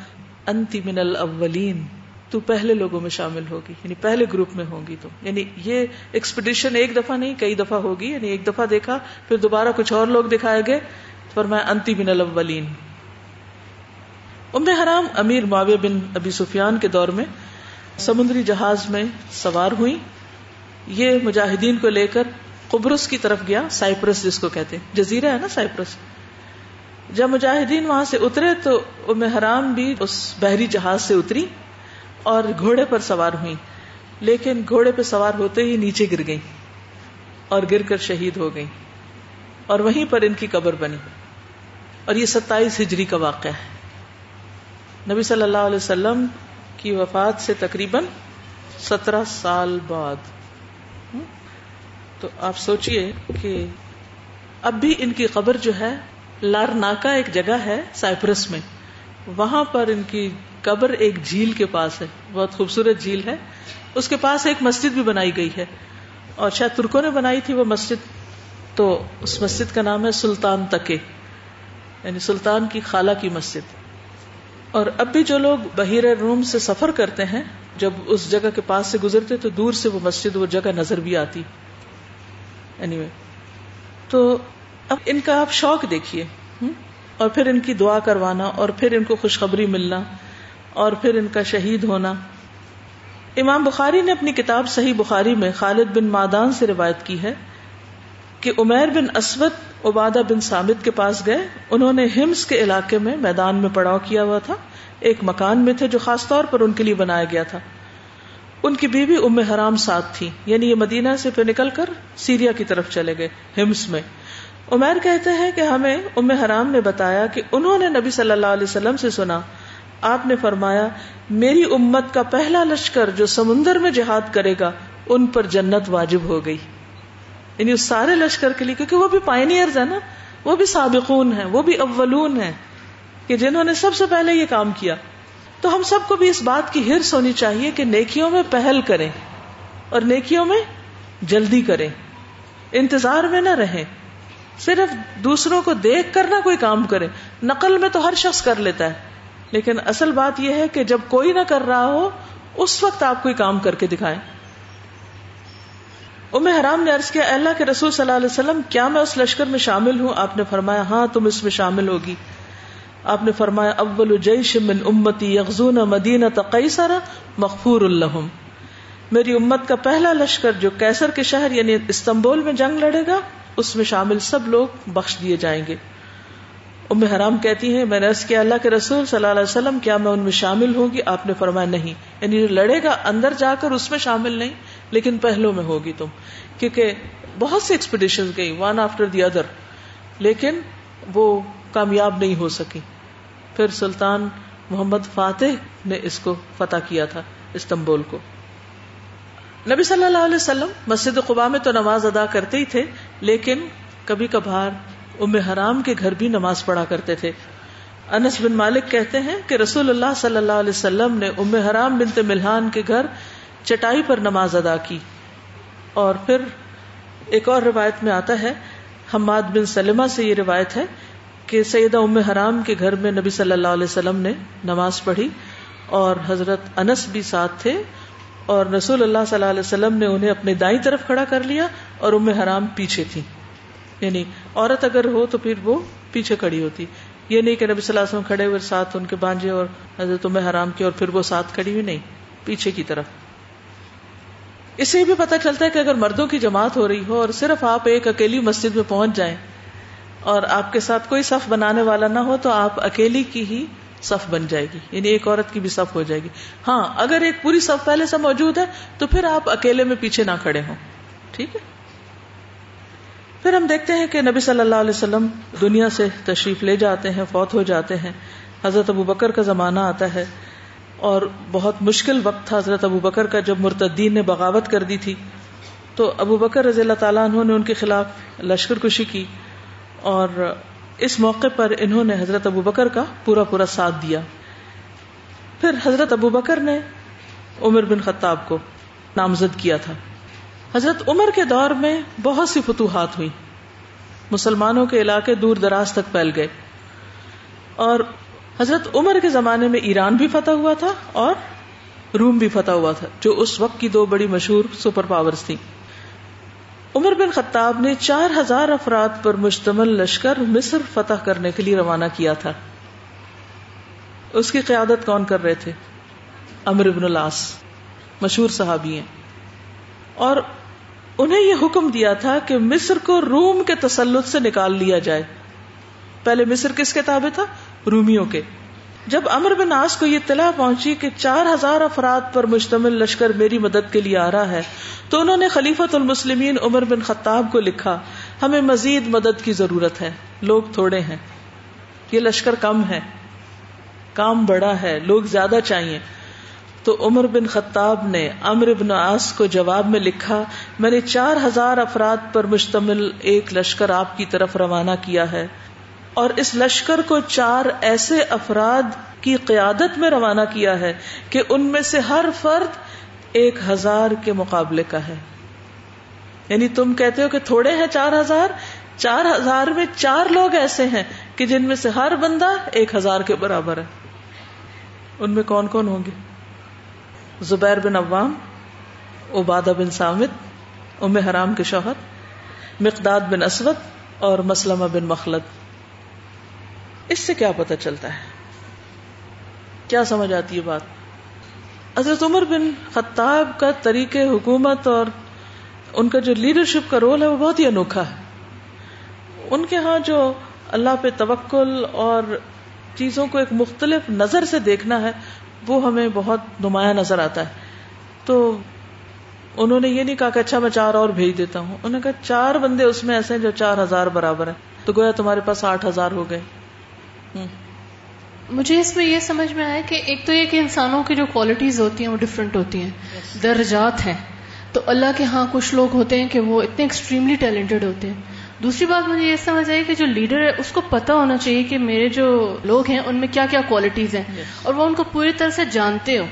انتی من الاولین، تو پہلے لوگوں میں شامل ہوگی یعنی پہلے گروپ میں ہوگی تو۔ یعنی یہ ایکسپیڈیشن ایک دفعہ نہیں، کئی دفعہ ہوگی یعنی ایک دفعہ دیکھا، پھر دوبارہ کچھ اور لوگ دکھائے گئے۔ فرمایا، انتی بن الاولین۔ ام حرام امیر معاویہ بن ابی سفیان کے دور میں سمندری جہاز میں سوار ہوئی۔ یہ مجاہدین کو لے کر قبرس کی طرف گیا، سائپرس جس کو کہتے ہیں۔ جزیرہ ہے نا سائپرس۔ جب مجاہدین وہاں سے اترے تو ام حرام بھی اس بحری جہاز سے اتری اور گھوڑے پر سوار ہوئی۔ لیکن گھوڑے پہ سوار ہوتے ہی نیچے گر گئی اور گر کر شہید ہو گئی اور وہیں پر ان کی قبر بنی۔ اور یہ ستائیس ہجری کا واقعہ ہے۔ نبی صلی اللہ علیہ وسلم کی وفات سے تقریباً سترہ سال بعد۔ تو آپ سوچئے کہ اب بھی ان کی قبر جو ہے، لارناکا ایک جگہ ہے سائپرس میں۔ وہاں پر ان کی قبر ایک جھیل کے پاس ہے۔ بہت خوبصورت جھیل ہے۔ اس کے پاس ایک مسجد بھی بنائی گئی ہے۔ اور شاید ترکوں نے بنائی تھی وہ مسجد۔ تو اس مسجد کا نام ہے سلطان تکے۔ یعنی سلطان کی خالہ کی مسجد۔ اور اب بھی جو لوگ بحیر روم سے سفر کرتے ہیں، جب اس جگہ کے پاس سے گزرتے تو دور سے وہ مسجد، وہ جگہ نظر بھی آتی۔ Anyway. تو اب ان کا آپ شوق دیکھیے۔ اور پھر ان کی دعا کروانا، اور پھر ان کو خوشخبری ملنا، اور پھر ان کا شہید ہونا۔ امام بخاری نے اپنی کتاب صحیح بخاری میں خالد بن مادان سے روایت کی ہے کہ عمیر بن اسود عبادہ بن سامد کے پاس گئے۔ انہوں نے ہمس کے علاقے میں میدان میں پڑاؤ کیا ہوا تھا۔ ایک مکان میں تھے جو خاص طور پر ان کے لیے بنایا گیا تھا۔ ان کی بیوی ام حرام ساتھ تھی۔ یعنی یہ مدینہ سے پھر نکل کر سیریا کی طرف چلے گئے، ہمس میں۔ عمیر کہتے ہیں کہ ہمیں ام حرام نے بتایا کہ انہوں نے نبی صلی اللہ علیہ وسلم سے سنا، آپ نے فرمایا، میری امت کا پہلا لشکر جو سمندر میں جہاد کرے گا، ان پر جنت واجب ہو گئی۔ یعنی اس سارے لشکر کے لیے، کیونکہ وہ بھی پائنیئرز ہیں نا، وہ بھی سابقون ہیں، وہ بھی اولون ہیں کہ جنہوں نے سب سے پہلے یہ کام کیا۔ تو ہم سب کو بھی اس بات کی ہرس ہونی چاہیے کہ نیکیوں میں پہل کریں اور نیکیوں میں جلدی کریں۔ انتظار میں نہ رہیں۔ صرف دوسروں کو دیکھ کر نہ کوئی کام کرے۔ نقل میں تو ہر شخص کر لیتا ہے، لیکن اصل بات یہ ہے کہ جب کوئی نہ کر رہا ہو، اس وقت آپ کوئی کام کر کے دکھائیں۔ ام حرام نے عرض کیا اللہ کے رسول صلی اللہ علیہ وسلم، کیا میں اس لشکر میں شامل ہوں؟ آپ نے فرمایا ہاں تم اس میں شامل ہوگی۔ آپ نے فرمایا، اول جیش من امتی یغزون مدینہ تقیسر مغفور الحم میری امت کا پہلا لشکر جو کیسر کے شہر یعنی استنبول میں جنگ لڑے گا، اس میں شامل سب لوگ بخش دیے جائیں گے۔ ام حرام کہتی ہیں، میں نے اس کے اللہ کے رسول صلی اللہ علیہ وسلم، کیا میں ان میں شامل ہوں گی؟ آپ نے فرمایا، نہیں۔ یعنی جو لڑے گا، اندر جا کر اس میں شامل نہیں۔ لیکن پہلو میں ہوگی تم، کیونکہ بہت سی ایکسپیڈیشن گئی ون آفٹر دی ادر لیکن وہ کامیاب نہیں ہو سکی۔ پھر سلطان محمد فاتح نے اس کو فتح کیا تھا، استنبول کو۔ نبی صلی اللہ علیہ وسلم مسجد قبا میں تو نماز ادا کرتے ہی تھے، لیکن کبھی کبھار ام حرام کے گھر بھی نماز پڑھا کرتے تھے۔ انس بن مالک کہتے ہیں کہ رسول اللہ صلی اللہ علیہ وسلم نے ام حرام بنت ملحان کے گھر چٹائی پر نماز ادا کی۔ اور پھر ایک اور روایت میں آتا ہے، حماد بن سلمہ سے یہ روایت ہے کہ سیدہ ام حرام کے گھر میں نبی صلی اللہ علیہ وسلم نے نماز پڑھی اور حضرت انس بھی ساتھ تھے اور رسول اللہ صلی اللہ علیہ وسلم نے انہیں اپنے دائیں طرف کھڑا کر لیا اور ام حرام پیچھے تھی۔ یعنی عورت اگر ہو تو پھر وہ پیچھے کھڑی ہوتی۔ یہ نہیں کہ نبی صلی اللہ علیہ وسلم کھڑے ہوئے ساتھ ان کے بانجے اور حضرت ام حرام کی اور پھر وہ ساتھ کھڑی ہوئی نہیں، پیچھے کی طرف۔ اس سے بھی پتا چلتا ہے کہ اگر مردوں کی جماعت ہو رہی ہو اور صرف آپ ایک اکیلی مسجد میں پہنچ جائیں اور آپ کے ساتھ کوئی صف بنانے والا نہ ہو تو آپ اکیلی کی ہی صف بن جائے گی یعنی ایک عورت کی بھی صف ہو جائے گی۔ ہاں اگر ایک پوری صف پہلے سے موجود ہے تو پھر آپ اکیلے میں پیچھے نہ کھڑے ہوں۔ ٹھیک ہے؟ پھر ہم دیکھتے ہیں کہ نبی صلی اللہ علیہ وسلم دنیا سے تشریف لے جاتے ہیں، فوت ہو جاتے ہیں۔ حضرت ابو بکر کا زمانہ آتا ہے۔ اور بہت مشکل وقت تھا حضرت ابو بکر کا جب مرتدین نے بغاوت کر دی تھی۔ تو ابو بکر رضی اللہ تعالیٰ عنہ نے ان کے خلاف لشکر کشی کی اور اس موقع پر انہوں نے حضرت ابو بکر کا پورا پورا ساتھ دیا۔ پھر حضرت ابو بکر نے عمر بن خطاب کو نامزد کیا تھا۔ حضرت عمر کے دور میں بہت سی فتوحات ہوئی مسلمانوں کے علاقے دور دراز تک پھیل گئے۔ اور حضرت عمر کے زمانے میں ایران بھی فتح ہوا تھا اور روم بھی فتح ہوا تھا، جو اس وقت کی دو بڑی مشہور سپر پاورز تھیں۔ عمر بن خطاب نے چار ہزار افراد پر مشتمل لشکر مصر فتح کرنے کے لیے روانہ کیا تھا۔ اس کی قیادت کون کر رہے تھے؟ امر بن الاس مشہور صحابی ہیں۔ اور انہیں یہ حکم دیا تھا کہ مصر کو روم کے تسلط سے نکال لیا جائے۔ پہلے مصر کس کے تابع تھا؟ رومیوں کے۔ جب امر بن آس کو یہ اطلاع پہنچی کہ چار ہزار افراد پر مشتمل لشکر میری مدد کے لیے آ رہا ہے، تو انہوں نے خلیفت المسلمین عمر بن خطاب کو لکھا، ہمیں مزید مدد کی ضرورت ہے، لوگ تھوڑے ہیں۔ یہ لشکر کم ہے، کام بڑا ہے، لوگ زیادہ چاہیے۔ تو عمر بن خطاب نے امر بن آس کو جواب میں لکھا، میں نے چار ہزار افراد پر مشتمل ایک لشکر آپ کی طرف روانہ کیا ہے۔ اور اس لشکر کو چار ایسے افراد کی قیادت میں روانہ کیا ہے کہ ان میں سے ہر فرد ایک ہزار کے مقابلے کا ہے۔ یعنی تم کہتے ہو کہ تھوڑے ہیں چار ہزار؟ چار ہزار میں چار لوگ ایسے ہیں کہ جن میں سے ہر بندہ ایک ہزار کے برابر ہے۔ ان میں کون کون ہوں گے؟ زبیر بن عوام، عبادہ بن سامد ام حرام کے شوہر، مقداد بن اسود اور مسلمہ بن مخلد۔ اس سے کیا پتہ چلتا ہے؟ کیا سمجھ آتی ہے بات؟ حضرت عمر بن خطاب کا طریقہ حکومت اور ان کا جو لیڈرشپ کا رول ہے وہ بہت ہی انوکھا ہے۔ ان کے ہاں جو اللہ پہ توکل اور چیزوں کو ایک مختلف نظر سے دیکھنا ہے، وہ ہمیں بہت نمایاں نظر آتا ہے۔ تو انہوں نے یہ نہیں کہا کہ اچھا میں چار اور بھیج دیتا ہوں۔ انہوں نے کہا چار بندے اس میں ایسے ہیں جو چار ہزار برابر ہیں۔ تو گویا تمہارے پاس آٹھ ہزار ہو گئے۔ مجھے اس میں یہ سمجھ میں آیا کہ ایک تو یہ کہ انسانوں کی جو کوالٹیز ہوتی ہیں وہ ڈفرینٹ ہوتی ہیں درجات ہیں۔ تو اللہ کے ہاں کچھ لوگ ہوتے ہیں کہ وہ اتنے ایکسٹریملی ٹیلنٹڈ ہوتے ہیں۔ دوسری بات مجھے یہ سمجھ آئی کہ جو لیڈر ہے اس کو پتا ہونا چاہیے کہ میرے جو لوگ ہیں ان میں کیا کیا کوالٹیز ہیں۔ اور وہ ان کو پوری طرح سے جانتے ہو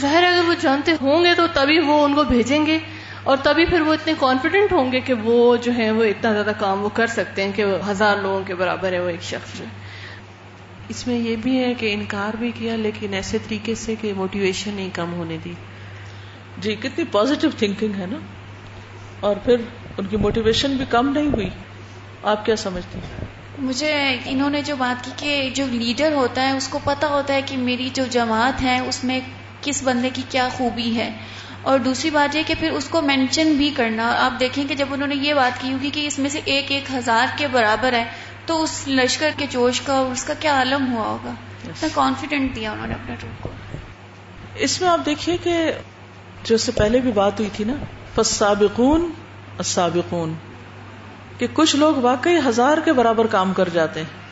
ظاہر اگر وہ جانتے ہوں گے تو تبھی وہ ان کو بھیجیں گے۔ اور تبھی پھر وہ اتنے کانفیڈنٹ ہوں گے کہ وہ جو ہے وہ اتنا زیادہ کام وہ کر سکتے ہیں کہ ہزار لوگوں کے برابر ہے وہ ایک شخص جو۔ ہے اس میں یہ بھی ہے کہ انکار بھی کیا لیکن ایسے طریقے سے کہ موٹیویشن نہیں کم ہونے دی۔ جی کتنی پازیٹو تھنکنگ ہے نا؟ اور پھر ان کی موٹیویشن بھی کم نہیں ہوئی۔ آپ کیا سمجھتی ہیں؟ مجھے انہوں نے جو بات کی کہ جو لیڈر ہوتا ہے اس کو پتا ہوتا ہے کہ میری جو جماعت ہے اس میں کس بندے کی کیا خوبی ہے۔ اور دوسری بات یہ کہ پھر اس کو مینشن بھی کرنا۔ آپ دیکھیں کہ جب انہوں نے یہ بات کی ہوگی کہ اس میں سے ایک ایک ہزار کے برابر ہے تو اس لشکر کے جوش کا اور اس کا کیا عالم ہوا ہوگا؟ اتنا کانفیڈینٹ دیا انہوں نے اپنے ٹرپ کو۔ اس میں آپ دیکھیے کہ جو سے پہلے بھی بات ہوئی تھی نا فسابقون السابقون کہ کچھ لوگ واقعی ہزار کے برابر کام کر جاتے ہیں۔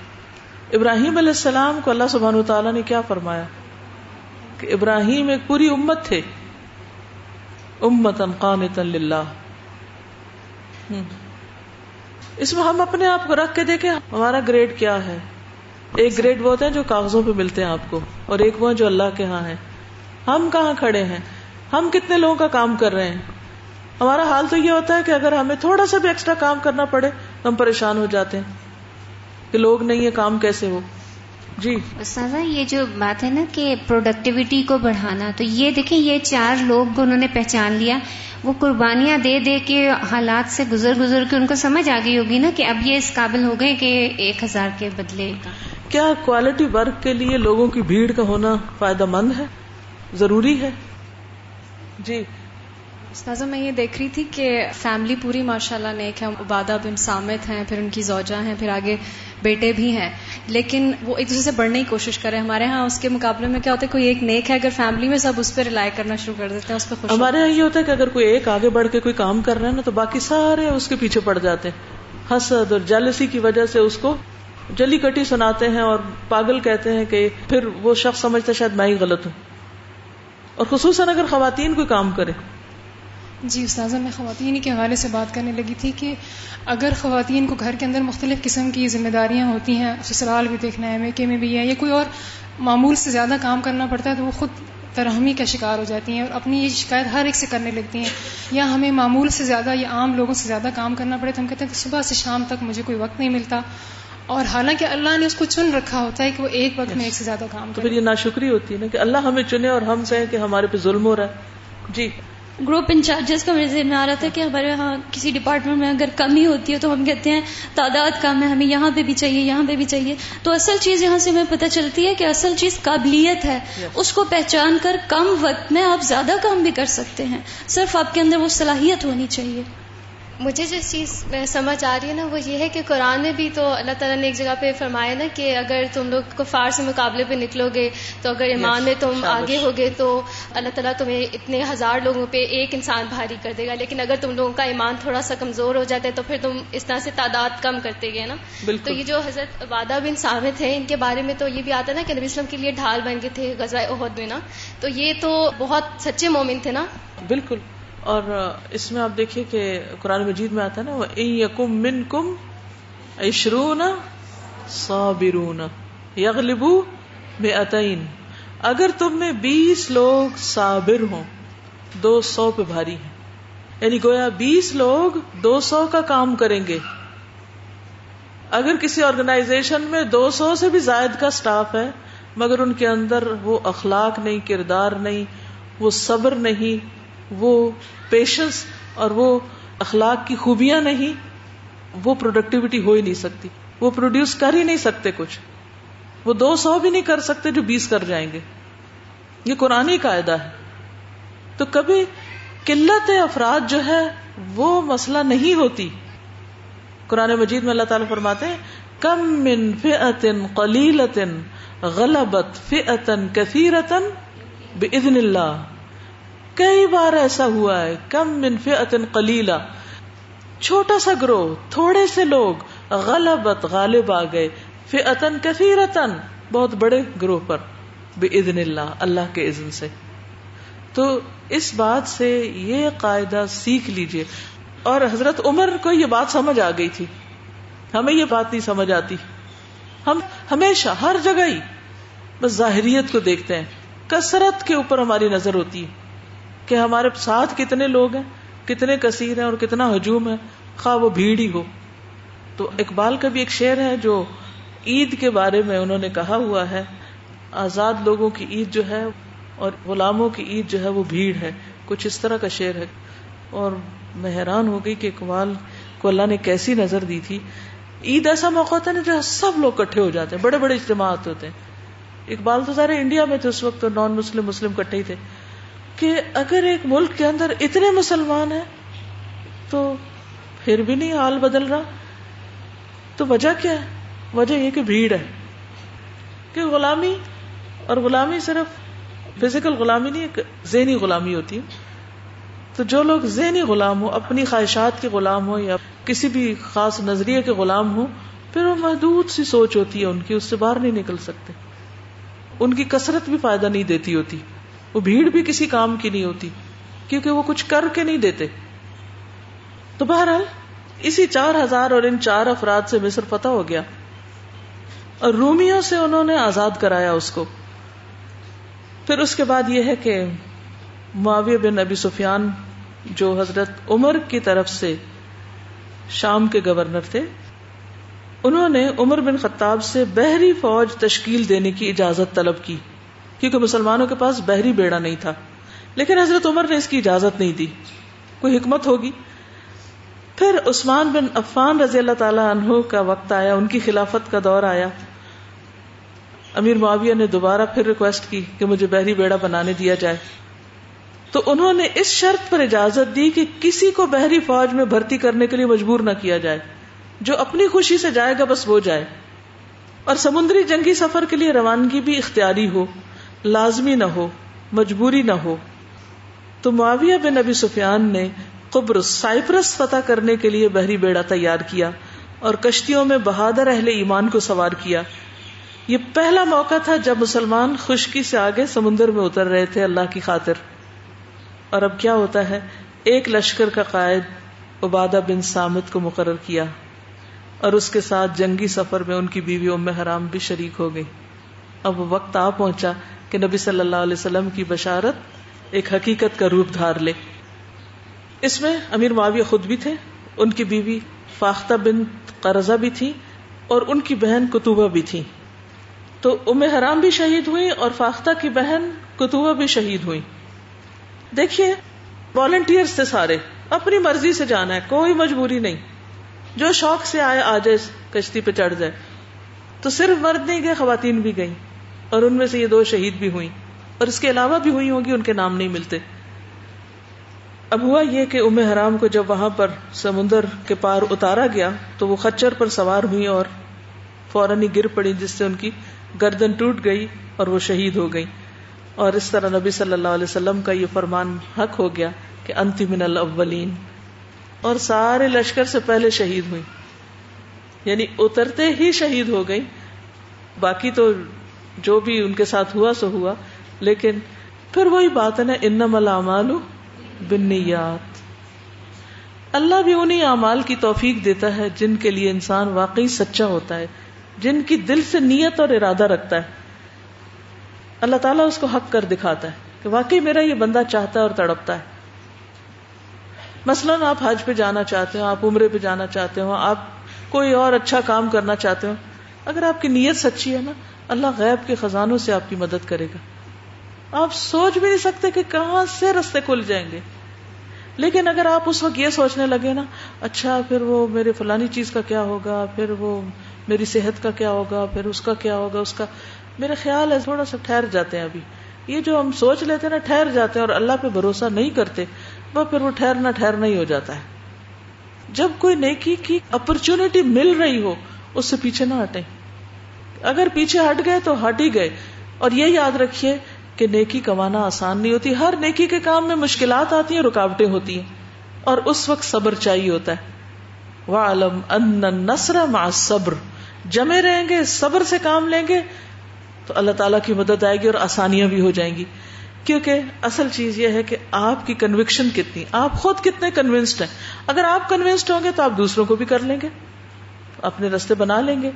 ابراہیم علیہ السلام کو اللہ سبحانہ تعالیٰ نے کیا فرمایا؟ کہ ابراہیم ایک پوری امت تھے۔ امتن قانتا للہ۔ اس میں ہم اپنے آپ کو رکھ کے دیکھیں ہمارا گریڈ کیا ہے؟ ایک گریڈ وہ ہوتا ہے جو کاغذوں پہ ملتے ہیں آپ کو، اور ایک وہ جو اللہ کے ہاں ہے ہم کہاں کھڑے ہیں؟ ہم کتنے لوگوں کا کام کر رہے ہیں؟ ہمارا حال تو یہ ہوتا ہے کہ اگر ہمیں تھوڑا سا بھی ایکسٹرا کام کرنا پڑے تو ہم پریشان ہو جاتے ہیں کہ لوگ نہیں ہے کام کیسے ہو؟ جی۔ استاذہ یہ جو بات ہے نا کہ پروڈکٹیوٹی کو بڑھانا تو یہ دیکھیں یہ چار لوگ انہوں نے پہچان لیا وہ قربانیاں دے دے کے حالات سے گزر گزر کے ان کو سمجھ آ گئی ہوگی نا کہ اب یہ اس قابل ہو گئے کہ ایک ہزار کے بدلے کا۔ کیا کوالٹی ورک کے لیے لوگوں کی بھیڑ کا ہونا فائدہ مند ہے؟ ضروری ہے؟ جی۔ استاذہ، میں یہ دیکھ رہی تھی کہ فیملی پوری ماشاء اللہ نیک ہے عبادہ بن سامت ہیں، پھر ان کی زوجہ ہیں، پھر آگے بیٹے بھی ہیں، لیکن وہ ایک دوسرے سے بڑھنے کی کوشش کرے۔ ہمارے ہاں اس کے مقابلے میں کیا ہوتا ہے، کوئی ایک نیک ہے، اگر فیملی میں سب اس پہ ریلائی کرنا شروع کر دیتے ہیں، اس پہ خوش ہمارے یہاں یہ ہوتا ہے کہ اگر کوئی ایک آگے بڑھ کے کوئی کام کر رہا ہے نا، تو باقی سارے اس کے پیچھے پڑ جاتے ہیں۔ حسد اور جالسی کی وجہ سے اس کو جلی کٹی سناتے ہیں اور پاگل کہتے ہیں کہ پھر وہ شخص سمجھتا شاید میں ہی غلط ہوں۔ اور خصوصاً اگر خواتین کوئی کام کرے۔ جی استاذہ، میں خواتین کے حوالے سے بات کرنے لگی تھی کہ اگر خواتین کو گھر کے اندر مختلف قسم کی ذمہ داریاں ہوتی ہیں سسرال بھی دیکھنا ہے میکے میں بھی ہے یا کوئی اور معمول سے زیادہ کام کرنا پڑتا ہے تو وہ خود ترہمی کا شکار ہو جاتی ہیں اور اپنی یہ شکایت ہر ایک سے کرنے لگتی ہیں۔ یا ہمیں معمول سے زیادہ یا عام لوگوں سے زیادہ کام کرنا پڑے تو ہم کہتے ہیں کہ صبح سے شام تک مجھے کوئی وقت نہیں ملتا۔ اور حالانکہ اللہ نے اس کو چن رکھا ہوتا ہے کہ وہ ایک وقت میں ایک سے زیادہ کام تو پھر یہ ناشکری ہوتی ہے نا کہ اللہ ہمیں چنے اور ہم کہیں کہ ہمارے پہ ظلم ہو رہا ہے۔ جی۔ گروپ انچارجز کا میرے ذہن میں آ رہا تھا کہ ہمارے یہاں کسی ڈپارٹمنٹ میں اگر کمی ہوتی ہے تو ہم کہتے ہیں تعداد کم ہے ہمیں یہاں پہ بھی چاہیے یہاں پہ بھی چاہیے۔ تو اصل چیز یہاں سے ہمیں پتہ چلتی ہے کہ اصل چیز قابلیت ہے۔ اس کو پہچان کر کم وقت میں آپ زیادہ کام بھی کر سکتے ہیں۔ صرف آپ کے اندر وہ صلاحیت ہونی چاہیے۔ مجھے جس چیز سمجھ آ رہی ہے نا وہ یہ ہے کہ قرآن میں بھی تو اللہ تعالیٰ نے ایک جگہ پہ فرمایا نا کہ اگر تم لوگ کفار سے مقابلے پہ نکلو گے تو اگر ایمان میں تم آگے ہوگے تو اللہ تعالیٰ تمہیں اتنے ہزار لوگوں پہ ایک انسان بھاری کر دے گا لیکن اگر تم لوگوں کا ایمان تھوڑا سا کمزور ہو جاتا ہے تو پھر تم اس طرح سے تعداد کم کرتے گئے نا؟ تو یہ جو حضرت وادہ بن سامت ہے ان کے بارے میں تو یہ بھی آتا ہے نا کہ نبی اسلم کے لیے ڈھال بن گئے تھے غزوہ عہد میں نا؟ تو یہ تو بہت سچے مومن تھے نا؟ بالکل. اور اس میں آپ دیکھیے کہ قرآن مجید میں آتا ہے نا وہ یقم من کم عشرون صابرون یغلبو بے اگر تم میں بیس لوگ صابر ہوں، دو سو پہ بھاری ہیں۔ یعنی گویا بیس لوگ دو سو کا کام کریں گے۔ اگر کسی آرگنائزیشن میں دو سو سے بھی زائد کا سٹاف ہے، مگر ان کے اندر وہ اخلاق نہیں، کردار نہیں، وہ صبر نہیں وہ پیشنس اور وہ اخلاق کی خوبیاں نہیں، وہ پروڈکٹیوٹی ہو ہی نہیں سکتی۔ وہ پروڈیوس کر ہی نہیں سکتے کچھ۔ وہ دو سو بھی نہیں کر سکتے جو بیس کر جائیں گے۔ یہ قرآن قاعدہ ہے۔ تو کبھی قلت افراد جو ہے، وہ مسئلہ نہیں ہوتی۔ قرآن مجید میں اللہ تعالیٰ فرماتے ہیں، کم من فئتن قلیلتن غلبت فئتن کثیرتن بإذن اللہ۔ کئی بار ایسا ہوا ہے، کم من فئتن قلیلہ۔ چھوٹا سا گروہ، تھوڑے سے لوگ غلبت غالب آ گئے۔ فئتن کثیرتن بہت بڑے گروہ پر۔ بإذن اللہ اللہ کے اذن سے۔ تو اس بات سے یہ قاعدہ سیکھ لیجیے۔ اور حضرت عمر کو یہ بات سمجھ آ گئی تھی۔ ہمیں یہ بات نہیں سمجھ آتی۔ ہم ہمیشہ ہر جگہ ہی بس ظاہریت کو دیکھتے ہیں۔ کثرت کے اوپر ہماری نظر ہوتی ہے۔ کہ ہمارے ساتھ کتنے لوگ ہیں، کتنے کثیر ہیں اور کتنا ہجوم ہے، خواہ وہ بھیڑ ہی ہو۔ تو اقبال کا بھی ایک شعر ہے جو عید کے بارے میں انہوں نے کہا ہوا ہے، آزاد لوگوں کی عید جو ہے اور غلاموں کی عید جو ہے وہ بھیڑ ہے۔ کچھ اس طرح کا شعر ہے۔ اور میں حیران ہو گئی کہ اقبال کو اللہ نے کیسی نظر دی تھی۔ عید ایسا موقع ہوتا ہے نا جو سب لوگ کٹھے ہو جاتے ہیں، بڑے بڑے اجتماعات ہوتے ہیں۔ اقبال تو سارے انڈیا میں تھے اس وقت نان مسلم مسلم کٹھے ہی تھے۔ کہ اگر ایک ملک کے اندر اتنے مسلمان ہیں تو پھر بھی نہیں حال بدل رہا۔ تو وجہ کیا ہے؟ وجہ یہ کہ بھیڑ ہے۔ کہ غلامی، اور غلامی صرف فزیکل غلامی نہیں، ایک ذہنی غلامی ہوتی ہے۔ تو جو لوگ ذہنی غلام ہو اپنی خواہشات کے غلام ہو یا کسی بھی خاص نظریے کے غلام ہو پھر وہ محدود سی سوچ ہوتی ہے ان کی، اس سے باہر نہیں نکل سکتے۔ ان کی کثرت بھی فائدہ نہیں دیتی ہوتی۔ وہ بھیڑ بھی کسی کام کی نہیں ہوتی، کیونکہ وہ کچھ کر کے نہیں دیتے۔ تو بہرحال، اسی چار ہزار اور ان چار افراد سے مصر فتح ہو گیا۔ اور رومیوں سے انہوں نے آزاد کرایا اس کو۔ پھر اس کے بعد یہ ہے کہ معاویہ بن ابی سفیان جو حضرت عمر کی طرف سے شام کے گورنر تھے، انہوں نے عمر بن خطاب سے بحری فوج تشکیل دینے کی اجازت طلب کی۔ کیونکہ مسلمانوں کے پاس بحری بیڑا نہیں تھا۔ لیکن حضرت عمر نے اس کی اجازت نہیں دی۔ کوئی حکمت ہوگی۔ پھر عثمان بن عفان رضی اللہ تعالی عنہ کا وقت آیا، ان کی خلافت کا دور آیا۔ امیر معاویہ نے دوبارہ پھر ریکویسٹ کی کہ مجھے بحری بیڑا بنانے دیا جائے۔ تو انہوں نے اس شرط پر اجازت دی کہ کسی کو بحری فوج میں بھرتی کرنے کے لیے مجبور نہ کیا جائے۔ جو اپنی خوشی سے جائے گا بس وہ جائے۔ اور سمندری جنگی سفر کے لیے روانگی بھی اختیاری ہو۔ لازمی نہ ہو، مجبوری نہ ہو۔ تو معاویہ بن نبی سفیان نے قبر سائپرس فتح کرنے کے لیے بحری بیڑا تیار کیا اور کشتیوں میں بہادر اہل ایمان کو سوار کیا۔ یہ پہلا موقع تھا جب مسلمان خشکی سے آگے سمندر میں اتر رہے تھے اللہ کی خاطر۔ اور اب کیا ہوتا ہے؟ ایک لشکر کا قائد عبادہ بن سامت کو مقرر کیا اور اس کے ساتھ جنگی سفر میں ان کی بیوی ام حرام بھی شریک ہو گئی۔ اب وقت آ پہنچا کہ نبی صلی اللہ علیہ وسلم کی بشارت ایک حقیقت کا روپ دھار لے۔ اس میں امیر معاویہ خود بھی تھے، ان کی بیوی فاختہ بن قرضہ بھی تھی اور ان کی بہن کتوبہ بھی تھی تو ام حرام بھی شہید ہوئی اور فاختہ کی بہن کتوبہ بھی شہید ہوئی دیکھیے والنٹیئر تھے سارے، اپنی مرضی سے جانا ہے، کوئی مجبوری نہیں۔ جو شوق سے آئے آ جائے کشتی پہ چڑھ جائے۔ تو صرف مرد نہیں، گئے، خواتین بھی گئیں۔ اور ان میں سے یہ دو شہید بھی ہوئی اور اس کے علاوہ بھی ہوئی ہوں گی، ان کے نام نہیں ملتے۔ اب ہوا یہ کہ ام حرام کو جب وہاں پر سمندر کے پار اتارا گیا تو وہ خچر پر سوار ہوئی اور فوراً ہی گر پڑی جس سے ان کی گردن ٹوٹ گئی اور وہ شہید ہو گئی اور اس طرح نبی صلی اللہ علیہ وسلم کا یہ فرمان حق ہو گیا کہ انتی من الاولین۔ اور سارے لشکر سے پہلے شہید ہوئی یعنی اترتے ہی شہید ہو گئی باقی تو جو بھی ان کے ساتھ ہوا سو ہوا لیکن پھر وہی بات ہے نا انم العمال بنیات اللہ بھی انہیں اعمال کی توفیق دیتا ہے جن کے لیے انسان واقعی سچا ہوتا ہے، جن کی دل سے نیت اور ارادہ رکھتا ہے۔ اللہ تعالیٰ اس کو حق کر دکھاتا ہے کہ واقعی میرا یہ بندہ چاہتا ہے اور تڑپتا ہے۔ مثلاً آپ حج پہ جانا چاہتے ہو، آپ عمرے پہ جانا چاہتے ہو، آپ کوئی اور اچھا کام کرنا چاہتے ہو، اگر آپ کی نیت سچی ہے نا اللہ غیب کے خزانوں سے آپ کی مدد کرے گا۔ آپ سوچ بھی نہیں سکتے کہ کہاں سے رستے کھل جائیں گے۔ لیکن اگر آپ اس وقت یہ سوچنے لگے نا اچھا پھر وہ میرے فلانی چیز کا کیا ہوگا؟ پھر وہ میری صحت کا کیا ہوگا؟ پھر اس کا کیا ہوگا؟ اس کا۔ میرا خیال ہے تھوڑا سا ٹھہر جاتے ہیں ابھی۔ یہ جو ہم سوچ لیتے ہیں نا، ٹھہر جاتے ہیں اور اللہ پہ بھروسہ نہیں کرتے، وہ پھر وہ ٹھہرنا ٹھہرنا ہی ہو جاتا ہے۔ جب کوئی نیکی کی اپرچونٹی مل رہی ہو، اس سے پیچھے نہ ہٹے اگر پیچھے ہٹ گئے تو ہٹ ہی گئے۔ اور یہ یاد رکھیے کہ نیکی کمانا آسان نہیں ہوتی۔ ہر نیکی کے کام میں مشکلات آتی ہیں، رکاوٹیں ہوتی ہیں۔ اور اس وقت صبر چاہیے ہوتا ہے۔ وَعَلَمْ أَنَّ النَّصْرَ مَعَ الصَّبْرِ۔ جمے رہیں گے، صبر سے کام لیں گے تو اللہ تعالیٰ کی مدد آئے گی اور آسانیاں بھی ہو جائیں گی۔ کیونکہ اصل چیز یہ ہے کہ آپ کی کنوکشن کتنی، آپ خود کتنے کنوینسڈ ہیں۔ اگر آپ کنوینسڈ ہوں گے تو آپ دوسروں کو بھی کر لیں گے، اپنے رستے بنا لیں گے۔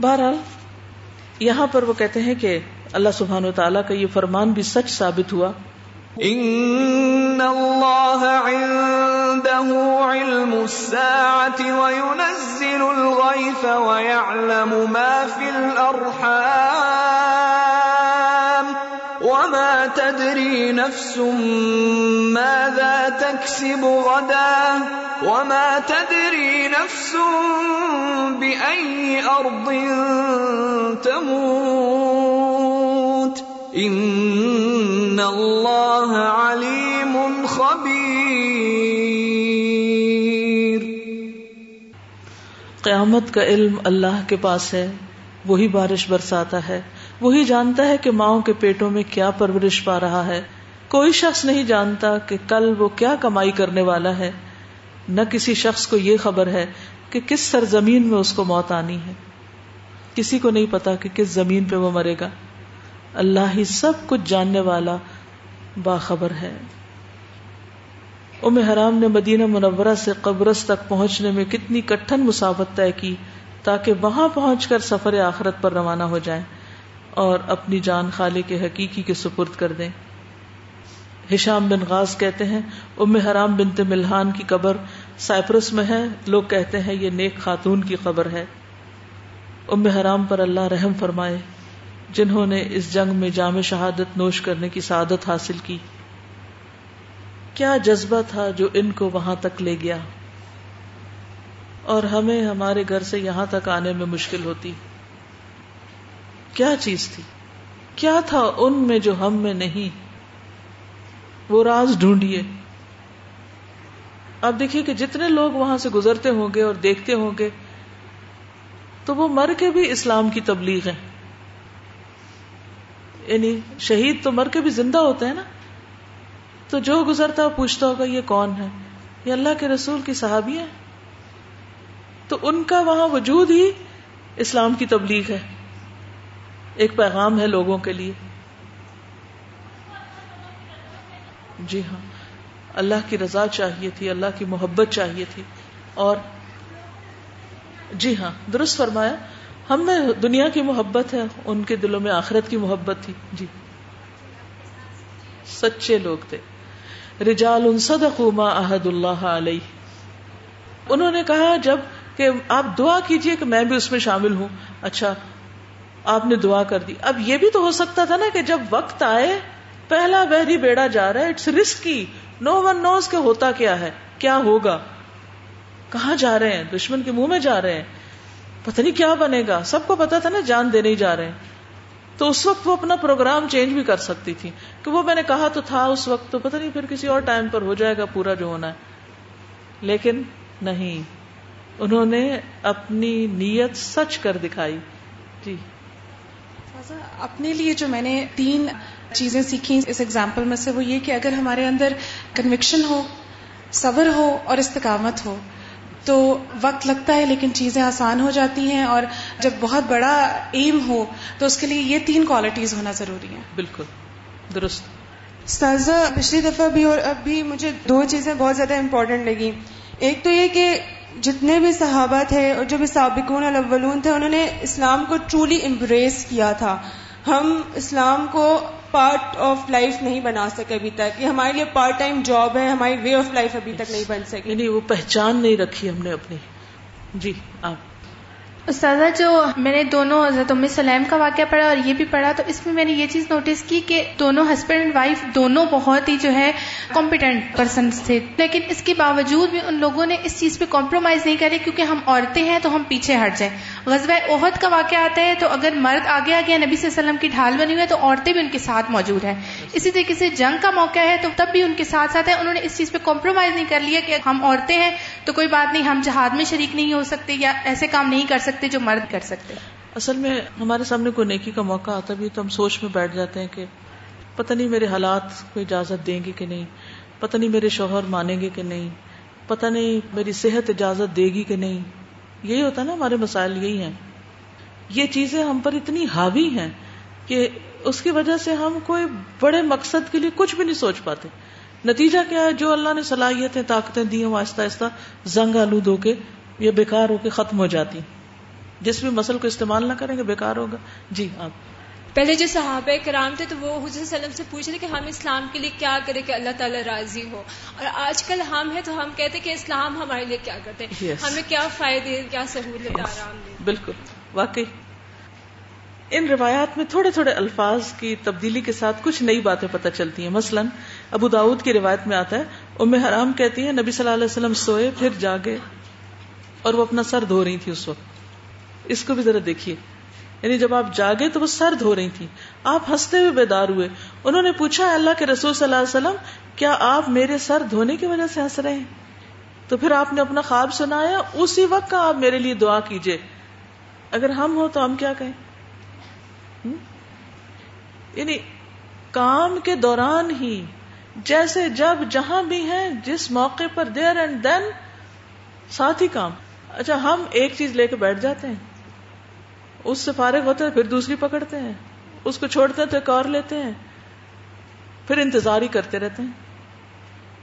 بہرحال، یہاں پر وہ کہتے ہیں کہ اللہ سبحان و تعالیٰ کا یہ فرمان بھی سچ ثابت ہوا۔ ان اللہ عنده علم الساعة وينزل الغيث ويعلم ما في الارحام وما تدري نفس ماذا تكسب غدا وما تدري نفس بأي أرض تموت. ان اللہ علیم خبیر قیامت کا علم اللہ کے پاس ہے۔ وہی بارش برساتا ہے۔ وہی جانتا ہے کہ ماؤں کے پیٹوں میں کیا پرورش پا رہا ہے۔ کوئی شخص نہیں جانتا کہ کل وہ کیا کمائی کرنے والا ہے۔ نہ کسی شخص کو یہ خبر ہے کہ کس سرزمین میں اس کو موت آنی ہے۔ کسی کو نہیں پتا کہ کس زمین پہ وہ مرے گا۔ اللہ ہی سب کچھ جاننے والا باخبر ہے۔ ام حرام نے مدینہ منورہ سے قبرس تک پہنچنے میں کتنی کٹھن مسافت طے کی۔ تاکہ وہاں پہنچ کر سفر آخرت پر روانہ ہو جائیں اور اپنی جان خالے کے حقیقی کے سپرد کر دیں۔ ہشام بن غاز کہتے ہیں، ام حرام بنت ملحان کی قبر سائپرس میں ہے۔ لوگ کہتے ہیں، یہ نیک خاتون کی قبر ہے۔ ام حرام پر اللہ رحم فرمائے، جنہوں نے اس جنگ میں جامع شہادت نوش کرنے کی سعادت حاصل کی۔ کیا جذبہ تھا جو ان کو وہاں تک لے گیا؟ اور ہمیں ہمارے گھر سے یہاں تک آنے میں مشکل ہوتی۔ کیا چیز تھی؟ کیا تھا ان میں جو ہم میں نہیں؟ وہ راز ڈھونڈیے۔ اب دیکھیے کہ جتنے لوگ وہاں سے گزرتے ہوں گے اور دیکھتے ہوں گے، تو وہ مر کے بھی اسلام کی تبلیغ ہے یعنی شہید تو مر کے بھی زندہ ہوتے ہیں نا؟ تو جو گزرتا پوچھتا ہوگا، یہ کون ہے؟ یہ اللہ کے رسول کی صحابی ہے تو ان کا وہاں وجود ہی اسلام کی تبلیغ ہے۔ ایک پیغام ہے لوگوں کے لیے۔ جی ہاں۔ اللہ کی رضا چاہیے تھی، اللہ کی محبت چاہیے تھی۔ اور جی ہاں درست فرمایا، ہم میں دنیا کی محبت ہے، ان کے دلوں میں آخرت کی محبت تھی۔ جی۔ سچے لوگ تھے۔ رجال ان ما عہد اللہ علیہ۔ انہوں نے کہا، جب کہ آپ دعا کیجیے کہ میں بھی اس میں شامل ہوں۔ اچھا آپ نے دعا کر دی۔ اب یہ بھی تو ہو سکتا تھا نا کہ جب وقت آئے، پہلا بحری بیڑا جا رہا ہے، it's risky no one knows کے ہوتا کیا ہے، کیا ہوگا؟ کہاں جا رہے ہیں؟ دشمن کے منہ میں جا رہے ہیں۔ پتہ نہیں کیا بنے گا۔ سب کو پتا تھا نا جان دینے ہی جا رہے ہیں۔ تو اس وقت وہ اپنا پروگرام چینج بھی کر سکتی تھی۔ کہ وہ میں نے کہا تو تھا اس وقت، تو پتہ نہیں پھر کسی اور ٹائم پر ہو جائے گا، پورا جو ہونا ہے۔ لیکن نہیں۔ انہوں نے اپنی نیت سچ کر دکھائی۔ جی۔ اپنے لیے جو میں نے تین چیزیں سیکھی اس ایگزامپل میں سے وہ یہ کہ اگر ہمارے اندر کنوکشن ہو صبر ہو اور استقامت ہو تو وقت لگتا ہے لیکن چیزیں آسان ہو جاتی ہیں اور جب بہت بڑا ایم ہو تو اس کے لیے یہ تین کوالٹیز ہونا ضروری ہیں۔ بالکل۔ درست۔ سازا پچھلی دفعہ بھی اور اب بھی مجھے دو چیزیں بہت زیادہ امپورٹنٹ لگی ایک تو یہ کہ جتنے بھی صحابہ تھے اور جو بھی سابقون الاولون تھے، انہوں نے اسلام کو ٹرولی امبریس کیا تھا۔ ہم اسلام کو پارٹ آف لائف نہیں بنا سکے ابھی تک۔ یہ ہمارے لیے پارٹ ٹائم جاب ہے، ہماری وے آف لائف ابھی تک نہیں بن سکی۔ یعنی وہ پہچان نہیں رکھی ہم نے اپنی۔ جی آپ۔ استاذہ، جو میں نے دونوں حضرت ام سلیم کا واقعہ پڑھا اور یہ بھی پڑھا، تو اس میں میں نے یہ چیز نوٹس کی کہ دونوں ہسبینڈ اینڈ وائف دونوں بہت ہی جو ہے کمپیٹنٹ پرسنس تھے۔ لیکن اس کے باوجود بھی ان لوگوں نے اس چیز پہ کمپرومائز نہیں کرے کیونکہ ہم عورتیں ہیں تو ہم پیچھے ہٹ جائیں۔ غزوہ عہد کا واقعہ آتا ہے تو اگر مرد آگے آ گیا نبی صلی اللہ علیہ وسلم کی ڈھال بنی ہوئی ہے تو عورتیں بھی ان کے ساتھ موجود ہیں۔ اسی طریقے سے جنگ کا موقع ہے تو تب بھی ان کے ساتھ ساتھ ہے انہوں نے اس چیز پہ کمپرومائز نہیں کر لیا کہ ہم عورتیں ہیں تو کوئی بات نہیں، ہم جہاد میں شریک نہیں ہو سکتے یا ایسے کام نہیں کر سکتے جو مرد کر سکتے۔ اصل میں ہمارے سامنے کوئی نیکی کا موقع آتا بھی تو ہم سوچ میں بیٹھ جاتے ہیں کہ پتہ نہیں میرے حالات کو اجازت دیں گے کہ نہیں، پتہ نہیں میرے شوہر مانیں گے کہ نہیں، پتہ نہیں میری صحت اجازت دے گی کہ نہیں۔ یہی ہوتا ہے نا، ہمارے مسائل یہی ہیں۔ یہ چیزیں ہم پر اتنی حاوی ہیں کہ اس کی وجہ سے ہم کوئی بڑے مقصد کے لیے کچھ بھی نہیں سوچ پاتے۔ نتیجہ کیا ہے؟ جو اللہ نے صلاحیتیں طاقتیں دی ہیں آہستہ آہستہ زنگ آلود ہو کے یا بیکار ہو کے ختم ہو جاتی۔ جس بھی مسل کو استعمال نہ کریں گے بیکار ہوگا۔ جی آپ۔ پہلے جو صحابہ کرام تھے تو وہ حضرت وسلم سے پوچھ رہے کہ ہم اسلام کے لیے کیا کریں کہ اللہ تعالیٰ راضی ہو۔ اور آج کل ہم ہیں تو ہم کہتے کہ اسلام ہمارے لیے کیا کرتے ہیں؟ Yes. ہمیں کیا فائدے کیا سہولت yes. آرام دے۔ بالکل۔ واقعی۔ ان روایات میں تھوڑے تھوڑے الفاظ کی تبدیلی کے ساتھ کچھ نئی باتیں پتہ چلتی ہیں۔ مثلا ابو داود کی روایت میں آتا ہے، ام حرام کہتی ہیں، نبی صلی اللہ علیہ وسلم سوئے، پھر جاگے اور وہ اپنا سر دھو رہی تھی اس وقت۔ اس کو بھی ذرا دیکھیے۔ یعنی جب آپ جاگے تو وہ سر دھو رہی تھی۔ آپ ہنستے ہوئے بیدار ہوئے۔ انہوں نے پوچھا اللہ کے رسول صلی اللہ علیہ وسلم، کیا آپ میرے سر دھونے کی وجہ سے ہنس رہے ہیں؟ تو پھر آپ نے اپنا خواب سنایا، اسی وقت کا آپ میرے لیے دعا کیجیے اگر ہم ہو تو ہم کیا کہیں؟ یعنی کام کے دوران ہی جیسے جب جہاں بھی ہیں، جس موقع پر دیر اینڈ دین ساتھ ہی کام۔ اچھا ہم ایک چیز لے کے بیٹھ جاتے ہیں۔ اس سے فارغ ہوتے ہیں، پھر دوسری پکڑتے ہیں۔ اس کو چھوڑتے ہیں، تو ایک اور لیتے ہیں۔ پھر انتظار ہی کرتے رہتے ہیں۔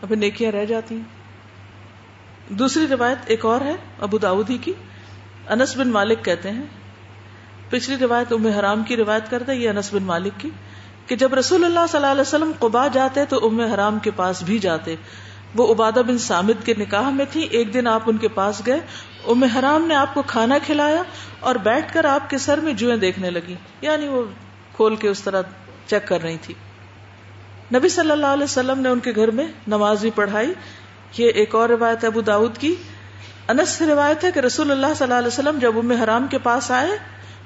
ابھی نیکیاں رہ جاتی ہیں۔ دوسری روایت ایک اور ہے، ابو داودی کی۔ انس بن مالک کہتے ہیں۔ پچھلی روایت ام حرام کی روایت کرتا ہے، یہ انس بن مالک کی۔ کہ جب رسول اللہ صلی اللہ علیہ وسلم قبا جاتے تو ام حرام کے پاس بھی جاتے۔ وہ عبادہ بن سامد کے نکاح میں تھی۔ ایک دن آپ ان کے پاس گئے۔ ام حرام نے آپ کو کھانا کھلایا اور بیٹھ کر آپ کے سر میں جوئیں دیکھنے لگی۔ یعنی وہ کھول کے اس طرح چیک کر رہی تھی۔ نبی صلی اللہ علیہ وسلم نے ان کے گھر میں نماز بھی پڑھائی۔ یہ ایک اور روایت ابو داود کی۔ انس سے روایت ہے کہ رسول اللہ صلی اللہ علیہ وسلم جب ام حرام کے پاس آئے،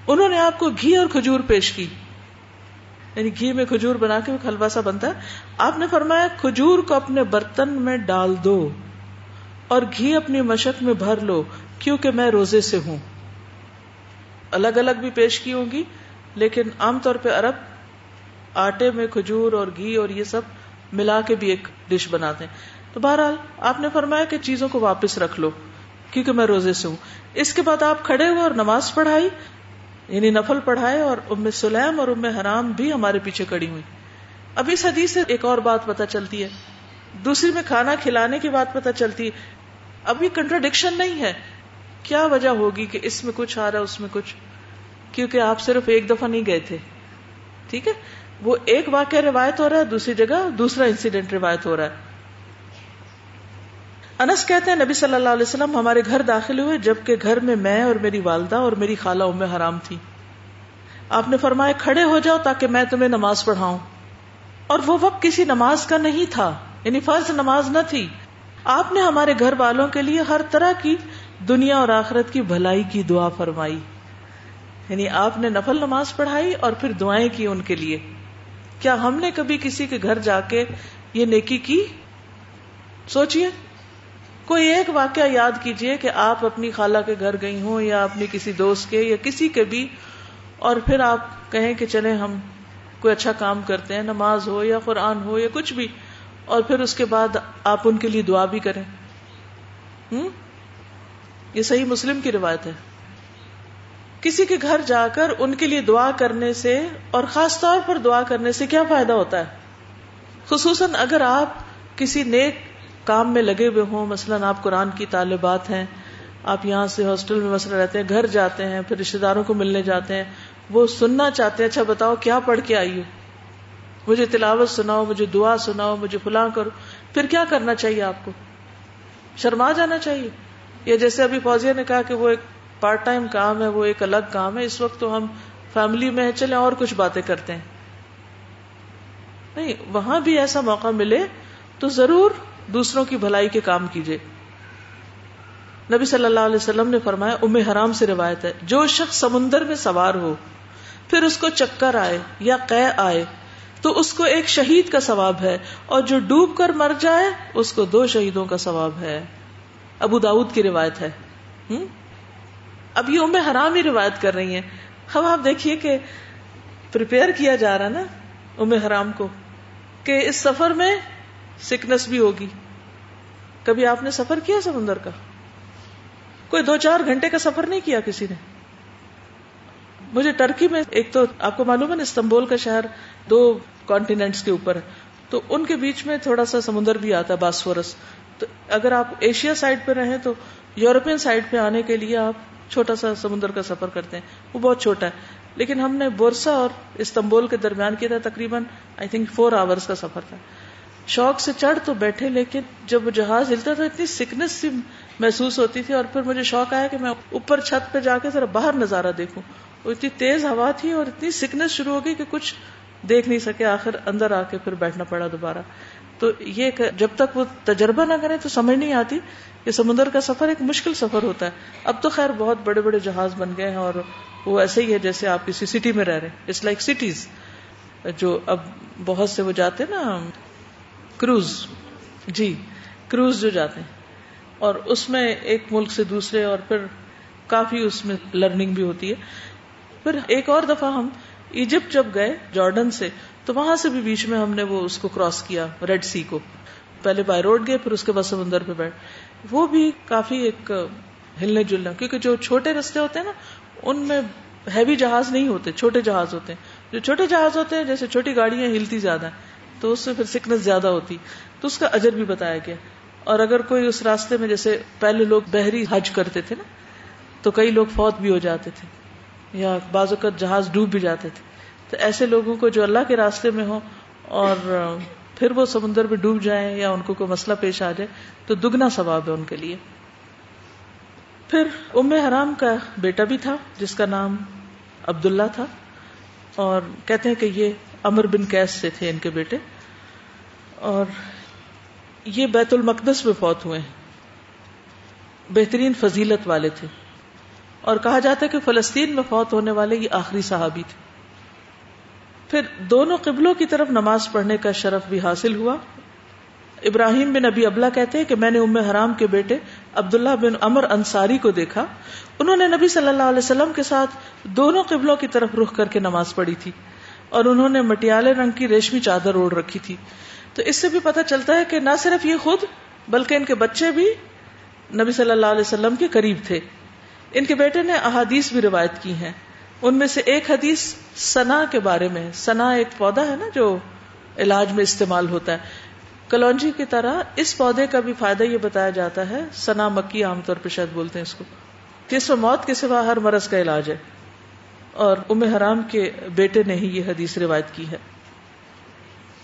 انہوں نے آپ کو گھی اور کھجور پیش کی۔ یعنی گھی میں کھجور بنا کے حلوا سا بنتا ہے۔ آپ نے فرمایا کھجور کو اپنے برتن میں ڈال دو اور گھی اپنی مشق میں بھر لو کیونکہ میں روزے سے ہوں۔ الگ الگ بھی پیش کی ہوں گی، لیکن عام طور پہ عرب آٹے میں کھجور اور گھی اور یہ سب ملا کے بھی ایک ڈش بناتے ہیں۔ تو بہرحال آپ نے فرمایا کہ چیزوں کو واپس رکھ لو کیونکہ میں روزے سے ہوں۔ اس کے بعد آپ کھڑے ہوئے اور نماز پڑھائی یعنی نفل پڑھائے اور ام سلیم اور ام حرام بھی ہمارے پیچھے کڑی ہوئی۔ اب اس حدیث سے ایک اور بات پتا چلتی ہے۔ دوسری میں کھانا کھلانے کی بات پتا چلتی ہے۔ اب یہ کنٹراڈکشن نہیں ہے۔ کیا وجہ ہوگی کہ اس میں کچھ آ رہا ہے، اس میں کچھ؟ کیونکہ آپ صرف ایک دفعہ نہیں گئے تھے۔ ٹھیک ہے؟ وہ ایک واقعہ روایت ہو رہا ہے، دوسری جگہ دوسرا انسیڈنٹ روایت ہو رہا ہے۔ انس کہتے ہیں، نبی صلی اللہ علیہ وسلم ہمارے گھر داخل ہوئے جبکہ گھر میں میں اور میری والدہ اور میری خالہ ام حرام تھی۔ آپ نے فرمایا، کھڑے ہو جاؤ تاکہ میں تمہیں نماز پڑھاؤں۔ اور وہ وقت کسی نماز کا نہیں تھا یعنی فرض نماز نہ تھی۔ آپ نے ہمارے گھر والوں کے لیے ہر طرح کی دنیا اور آخرت کی بھلائی کی دعا فرمائی۔ یعنی آپ نے نفل نماز پڑھائی اور پھر دعائیں کی ان کے لیے۔ کیا ہم نے کبھی کسی کے گھر جا کے یہ نیکی کی؟ سوچئے۔ کوئی ایک واقعہ یاد کیجیے کہ آپ اپنی خالہ کے گھر گئی ہوں یا اپنی کسی دوست کے یا کسی کے بھی، اور پھر آپ کہیں کہ چلے ہم کوئی اچھا کام کرتے ہیں، نماز ہو یا قرآن ہو یا کچھ بھی، اور پھر اس کے بعد آپ ان کے لیے دعا بھی کریں۔ ہوں یہ صحیح مسلم کی روایت ہے۔ کسی کے گھر جا کر ان کے لیے دعا کرنے سے اور خاص طور پر دعا کرنے سے کیا فائدہ ہوتا ہے؟ خصوصاً اگر آپ کسی نیک کام میں لگے ہوئے ہوں، مثلاً آپ قرآن کی طالبات ہیں، آپ یہاں سے ہاسٹل میں مسئلہ رہتے ہیں، گھر جاتے ہیں، پھر رشتے داروں کو ملنے جاتے ہیں، وہ سننا چاہتے ہیں اچھا بتاؤ کیا پڑھ کے آئی ہو؟ مجھے تلاوت سناؤ، مجھے دعا سناؤ، مجھے فلاں کرو۔ پھر کیا کرنا چاہیے آپ کو؟ شرما جانا چاہیے؟ یا جیسے ابھی فوجیہ نے کہا کہ وہ ایک پارٹ ٹائم کام ہے، وہ ایک الگ کام ہے، اس وقت تو ہم فیملی میں چلے اور کچھ باتیں کرتے ہیں۔ نہیں، وہاں بھی ایسا موقع ملے تو ضرور دوسروں کی بھلائی کے کام کیجیے نبی صلی اللہ علیہ وسلم نے فرمایا، ام حرام سے روایت ہے، جو شخص سمندر میں سوار ہو، پھر اس کو چکر آئے یا قے آئے، تو اس کو ایک شہید کا ثواب ہے، اور جو ڈوب کر مر جائے، اس کو دو شہیدوں کا ثواب ہے۔ ابو داود کی روایت ہے۔ اب یہ ام حرام ہی روایت کر رہی ہیں۔ اب آپ دیکھیے کہ پریپیئر کیا جا رہا نا ام حرام کو، کہ اس سفر میں سکنس بھی ہوگی۔ کبھی آپ نے سفر کیا سمندر کا؟ کوئی دو چار گھنٹے کا سفر نہیں کیا کسی نے؟ مجھے ٹرکی میں ایک تو آپ کو معلوم ہے نا، استنبول کا شہر دو کانٹیننٹس کے اوپر ہے۔ تو ان کے بیچ میں تھوڑا سا سمندر بھی آتا ہے، باسفورس۔ تو اگر آپ ایشیا سائڈ پہ رہیں تو یورپین سائڈ پہ آنے کے لیے آپ چھوٹا سا سمندر کا سفر کرتے ہیں۔ وہ بہت چھوٹا ہے۔ لیکن ہم نے بورسا اور استنبول کے درمیان کیا تھا تقریباً آئی تھنک فور آورس کا سفر تھا۔ شوق سے چڑھ تو بیٹھے، لیکن جب وہ جہاز ہلتا تو اتنی سکنس سی محسوس ہوتی تھی اور پھر مجھے شوق آیا کہ میں اوپر چھت پہ جا کے ذرا باہر نظارہ دیکھوں۔ وہ اتنی تیز ہوا تھی اور اتنی سکنس شروع ہو گئی کہ کچھ دیکھ نہیں سکے۔ آخر اندر آ کے پھر بیٹھنا پڑا دوبارہ۔ تو یہ جب تک وہ تجربہ نہ کرے تو سمجھ نہیں آتی کہ سمندر کا سفر ایک مشکل سفر ہوتا ہے۔ اب تو خیر بہت بڑے بڑے جہاز بن گئے ہیں اور وہ ایسے ہی ہے جیسے آپ کسی سٹی میں رہ رہے ہیں۔ اٹس لائک سٹیز جو اب بہت سے وہ جاتے نا کروز جی کروز جو جاتے ہیں۔ اور اس میں ایک ملک سے دوسرے، اور پھر کافی اس میں لرننگ بھی ہوتی ہے۔ پھر ایک اور دفعہ ہم ایجپٹ جب گئے جارڈن سے، تو وہاں سے بھی بیچ میں ہم نے وہ اس کو کراس کیا ریڈ سی کو۔ پہلے بائی روڈ گئے، پھر اس کے بعد سمندر پہ بیٹھ وہ بھی کافی ایک ہلنے جلنے، کیونکہ جو چھوٹے رستے ہوتے ہیں نا، ان میں ہیوی جہاز نہیں ہوتے، چھوٹے جہاز ہوتے ہیں۔ جو چھوٹے جہاز ہوتے ہیں، جیسے چھوٹی گاڑیاں ہلتی زیادہ ہیں۔ تو اس سے پھر سکنس زیادہ ہوتی۔ تو اس کا اجر بھی بتایا گیا۔ اور اگر کوئی اس راستے میں جیسے پہلے لوگ بحری حج کرتے تھے نا، تو کئی لوگ فوت بھی ہو جاتے تھے۔ یا بعض اوقات جہاز ڈوب بھی جاتے تھے۔ تو ایسے لوگوں کو جو اللہ کے راستے میں ہو اور پھر وہ سمندر میں ڈوب جائیں یا ان کو کوئی مسئلہ پیش آ جائے، تو دگنا ثواب ہے ان کے لیے۔ پھر ام حرام کا بیٹا بھی تھا، جس کا نام عبداللہ تھا۔ اور کہتے ہیں کہ یہ امر بن کیس سے تھے ان کے بیٹے اور یہ بیت المقدس میں فوت ہوئے ہیں۔ بہترین فضیلت والے تھے۔ اور کہا جاتا ہے کہ فلسطین میں فوت ہونے والے یہ آخری صحابی تھے۔ پھر دونوں قبلوں کی طرف نماز پڑھنے کا شرف بھی حاصل ہوا۔ ابراہیم بن ابی ابلا کہتے ہیں کہ میں نے ام حرام کے بیٹے عبداللہ بن امر انصاری کو دیکھا۔ انہوں نے نبی صلی اللہ علیہ وسلم کے ساتھ دونوں قبلوں کی طرف رخ کر کے نماز پڑھی تھی۔ اور انہوں نے مٹیالے رنگ کی ریشمی چادر اوڑھ رکھی تھی۔ تو اس سے بھی پتہ چلتا ہے کہ نہ صرف یہ خود، بلکہ ان کے بچے بھی نبی صلی اللہ علیہ وسلم کے قریب تھے۔ ان کے بیٹے نے احادیث بھی روایت کی ہیں۔ ان میں سے ایک حدیث سنا کے بارے میں، سنا ایک پودا ہے نا جو علاج میں استعمال ہوتا ہے۔ کلونجی کی طرح اس پودے کا بھی فائدہ یہ بتایا جاتا ہے، سنا مکی عام طور پہ شاید بولتے ہیں اس کو، کہ اس میں موت کے سوا ہر مرض کا علاج ہے۔ اور ام حرام کے بیٹے نے ہی یہ حدیث روایت کی ہے۔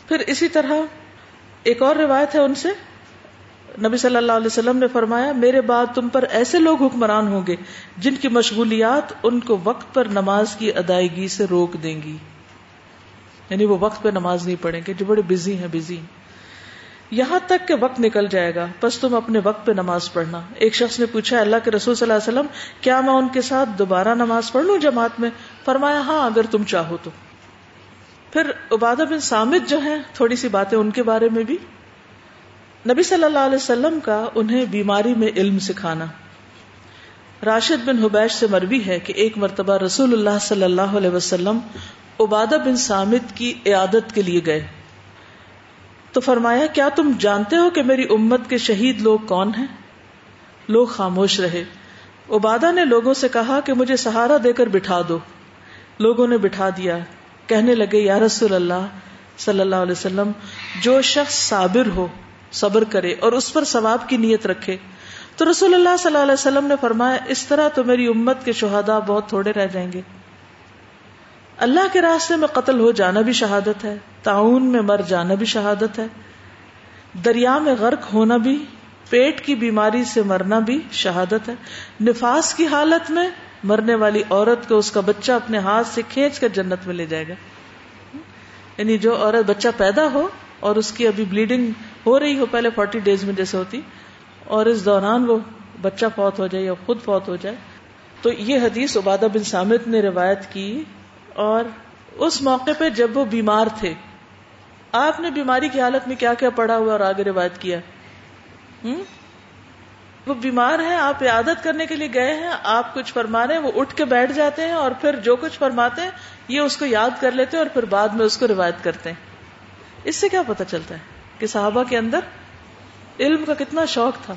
پھر اسی طرح ایک اور روایت ہے ان سے۔ نبی صلی اللہ علیہ وسلم نے فرمایا، میرے بعد تم پر ایسے لوگ حکمران ہوں گے جن کی مشغولیات ان کو وقت پر نماز کی ادائیگی سے روک دیں گی۔ یعنی وہ وقت پہ نماز نہیں پڑھیں گے، جو بڑے بزی ہیں بزی یہاں تک کہ وقت نکل جائے گا، بس تم اپنے وقت پہ نماز پڑھنا۔ ایک شخص نے پوچھا، اللہ کے رسول صلی اللہ علیہ وسلم، کیا میں ان کے ساتھ دوبارہ نماز پڑھ لوں جماعت میں؟ فرمایا ہاں اگر تم چاہو تو۔ پھر عبادہ بن سامد جو ہیں، تھوڑی سی باتیں ان کے بارے میں بھی۔ نبی صلی اللہ علیہ وسلم کا انہیں بیماری میں علم سکھانا۔ راشد بن حبیش سے مروی ہے کہ ایک مرتبہ رسول اللہ صلی اللہ علیہ وسلم عبادہ بن سامد کی عیادت کے لیے گئے۔ تو فرمایا، کیا تم جانتے ہو کہ میری امت کے شہید لوگ کون ہیں؟ لوگ خاموش رہے۔ عبادہ نے لوگوں سے کہا کہ مجھے سہارا دے کر بٹھا دو۔ لوگوں نے بٹھا دیا۔ کہنے لگے، یا رسول اللہ صلی اللہ علیہ وسلم، جو شخص صابر ہو، صبر کرے اور اس پر ثواب کی نیت رکھے۔ تو رسول اللہ صلی اللہ علیہ وسلم نے فرمایا، اس طرح تو میری امت کے شہدا بہت تھوڑے رہ جائیں گے۔ اللہ کے راستے میں قتل ہو جانا بھی شہادت ہے، تعاون میں مر جانا بھی شہادت ہے، دریا میں غرق ہونا بھی، پیٹ کی بیماری سے مرنا بھی شہادت ہے۔ نفاس کی حالت میں مرنے والی عورت کو اس کا بچہ اپنے ہاتھ سے کھینچ کر جنت میں لے جائے گا۔ یعنی جو عورت بچہ پیدا ہو اور اس کی ابھی بلیڈنگ ہو رہی ہو، پہلے فورٹی ڈیز میں جیسے ہوتی، اور اس دوران وہ بچہ فوت ہو جائے یا خود فوت ہو جائے۔ تو یہ حدیث عبادہ بن سامد نے روایت کی۔ اور اس موقع پہ جب وہ بیمار تھے، آپ نے بیماری کی حالت میں کیا کیا پڑھا ہوا اور آگے روایت کیا؟ وہ بیمار ہیں، آپ عادت کرنے کے لیے گئے ہیں، آپ کچھ فرما رہے ہیں، وہ اٹھ کے بیٹھ جاتے ہیں اور پھر جو کچھ فرماتے ہیں، یہ اس کو یاد کر لیتے ہیں اور پھر بعد میں اس کو روایت کرتے ہیں۔ اس سے کیا پتا چلتا ہے کہ صحابہ کے اندر علم کا کتنا شوق تھا۔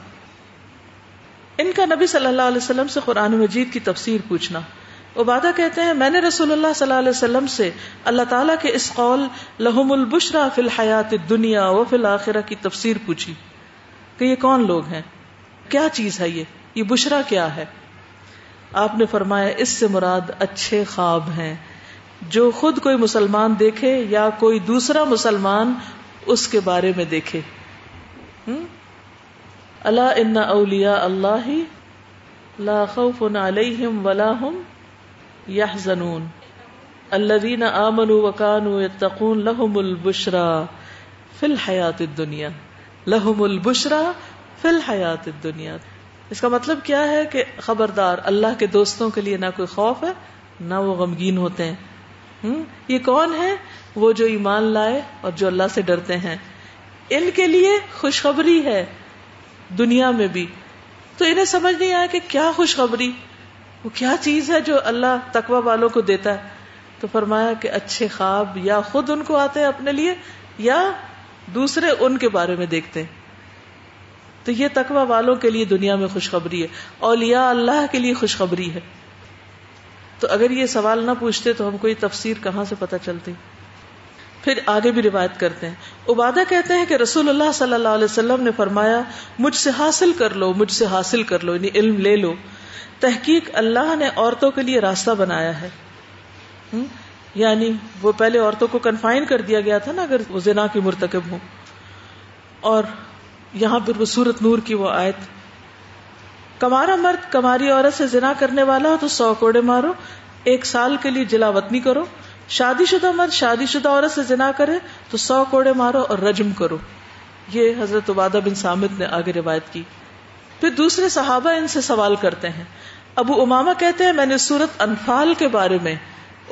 ان کا نبی صلی اللہ علیہ وسلم سے قرآن مجید کی تفسیر پوچھنا۔ عبادہ کہتے ہیں، میں نے رسول اللہ صلی اللہ علیہ وسلم سے اللہ تعالیٰ کے اس قول، لہم البشرا فی الحیات دنیا و فی الآخرہ کی تفسیر پوچھی کہ یہ کون لوگ ہیں؟ کیا چیز ہے یہ؟ یہ بشرا کیا ہے؟ آپ نے فرمایا، اس سے مراد اچھے خواب ہیں۔ جو خود کوئی مسلمان دیکھے یا کوئی دوسرا مسلمان اس کے بارے میں دیکھے۔ اللہ ان اولیا اللہ لا خوف علیہم ولا هم يحزنون الذين آمنوا وكانوا يتقون لهم البشرى في الحیات الدنیا. لهم البشرى في الحیات الدنیا. اس کا مطلب کیا ہے کہ خبردار اللہ کے دوستوں کے لیے نہ کوئی خوف ہے، نہ وہ غمگین ہوتے ہیں۔ یہ کون ہے؟ وہ جو ایمان لائے اور جو اللہ سے ڈرتے ہیں۔ ان کے لیے خوشخبری ہے دنیا میں بھی۔ تو انہیں سمجھ نہیں آیا کہ کیا خوشخبری؟ وہ کیا چیز ہے جو اللہ تقوا والوں کو دیتا ہے؟ تو فرمایا کہ اچھے خواب یا خود ان کو آتے ہیں اپنے لیے یا دوسرے ان کے بارے میں دیکھتے ہیں۔ تو یہ تقوا والوں کے لیے دنیا میں خوشخبری ہے۔ اولیاء اللہ کے لیے خوشخبری ہے۔ تو اگر یہ سوال نہ پوچھتے تو ہم کو یہ تفسیر کہاں سے پتہ چلتی؟ پھر آگے بھی روایت کرتے ہیں۔ عبادہ کہتے ہیں کہ رسول اللہ صلی اللہ علیہ وسلم نے فرمایا، مجھ سے حاصل کر لو، مجھ سے حاصل کر لو یعنی علم لے لو۔ تحقیق اللہ نے عورتوں کے لیے راستہ بنایا ہے۔ یعنی وہ پہلے عورتوں کو کنفائن کر دیا گیا تھا نا اگر وہ زنا کی مرتکب ہوں۔ اور یہاں پھر وہ سورت نور کی وہ آیت۔ کمارا مرد کماری عورت سے زنا کرنے والا ہو تو سو کوڑے مارو، ایک سال کے لیے جلا وطنی کرو۔ شادی شدہ مرد شادی شدہ عورت سے زنا کرے تو سو کوڑے مارو اور رجم کرو۔ یہ حضرت عبادہ بن سامد نے آگے روایت کی۔ پھر دوسرے صحابہ ان سے سوال کرتے ہیں۔ ابو اماما کہتے ہیں، میں نے سورت انفال کے بارے میں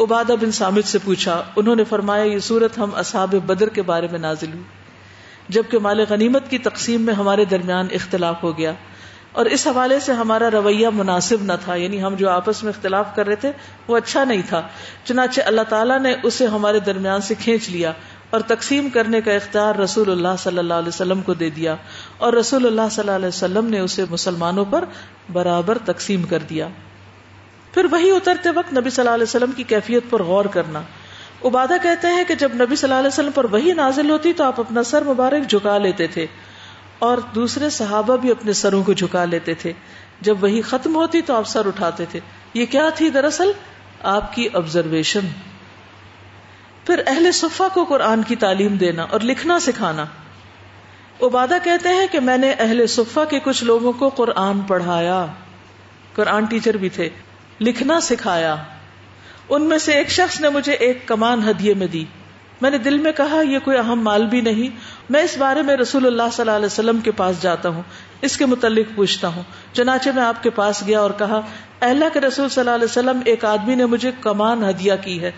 عبادہ بن سامد سے پوچھا۔ انہوں نے فرمایا، یہ سورت ہم اصحاب بدر کے بارے میں نازل ہوئی۔ جبکہ مال غنیمت کی تقسیم میں ہمارے درمیان اختلاف ہو گیا۔ اور اس حوالے سے ہمارا رویہ مناسب نہ تھا۔ یعنی ہم جو آپس میں اختلاف کر رہے تھے، وہ اچھا نہیں تھا۔ چنانچہ اللہ تعالیٰ نے اسے ہمارے درمیان سے کھینچ لیا۔ اور تقسیم کرنے کا اختیار رسول اللہ صلی اللہ علیہ وسلم کو دے دیا اور رسول اللہ صلی اللہ علیہ وسلم نے اسے مسلمانوں پر برابر تقسیم کر دیا۔ پھر وہی اترتے وقت نبی صلی اللہ علیہ وسلم کی کیفیت پر غور کرنا۔ عبادہ کہتے ہیں کہ جب نبی صلی اللہ علیہ وسلم پر وہی نازل ہوتی تو آپ اپنا سر مبارک جھکا لیتے تھے اور دوسرے صحابہ بھی اپنے سروں کو جھکا لیتے تھے۔ جب وہی ختم ہوتی تو آپ سر اٹھاتے تھے۔ یہ کیا تھی دراصل؟ آپ کی آبزرویشن پھر اہل صفا کو قرآن کی تعلیم دینا اور لکھنا سکھانا۔ عبادہ کہتے ہیں کہ میں نے اہل صفا کے کچھ لوگوں کو قرآن پڑھایا۔ قرآن ٹیچر بھی تھے۔ لکھنا سکھایا۔ ان میں سے ایک شخص نے مجھے ایک کمان ہدیے میں دی۔ میں نے دل میں کہا، یہ کوئی اہم مال بھی نہیں۔ میں اس بارے میں رسول اللہ صلی اللہ علیہ وسلم کے پاس جاتا ہوں۔ اس کے متعلق پوچھتا ہوں۔ چنانچہ میں آپ کے پاس گیا اور کہا اللہ کے رسول صلی اللہ علیہ وسلم، ایک آدمی نے مجھے کمان ہدیہ کی ہے۔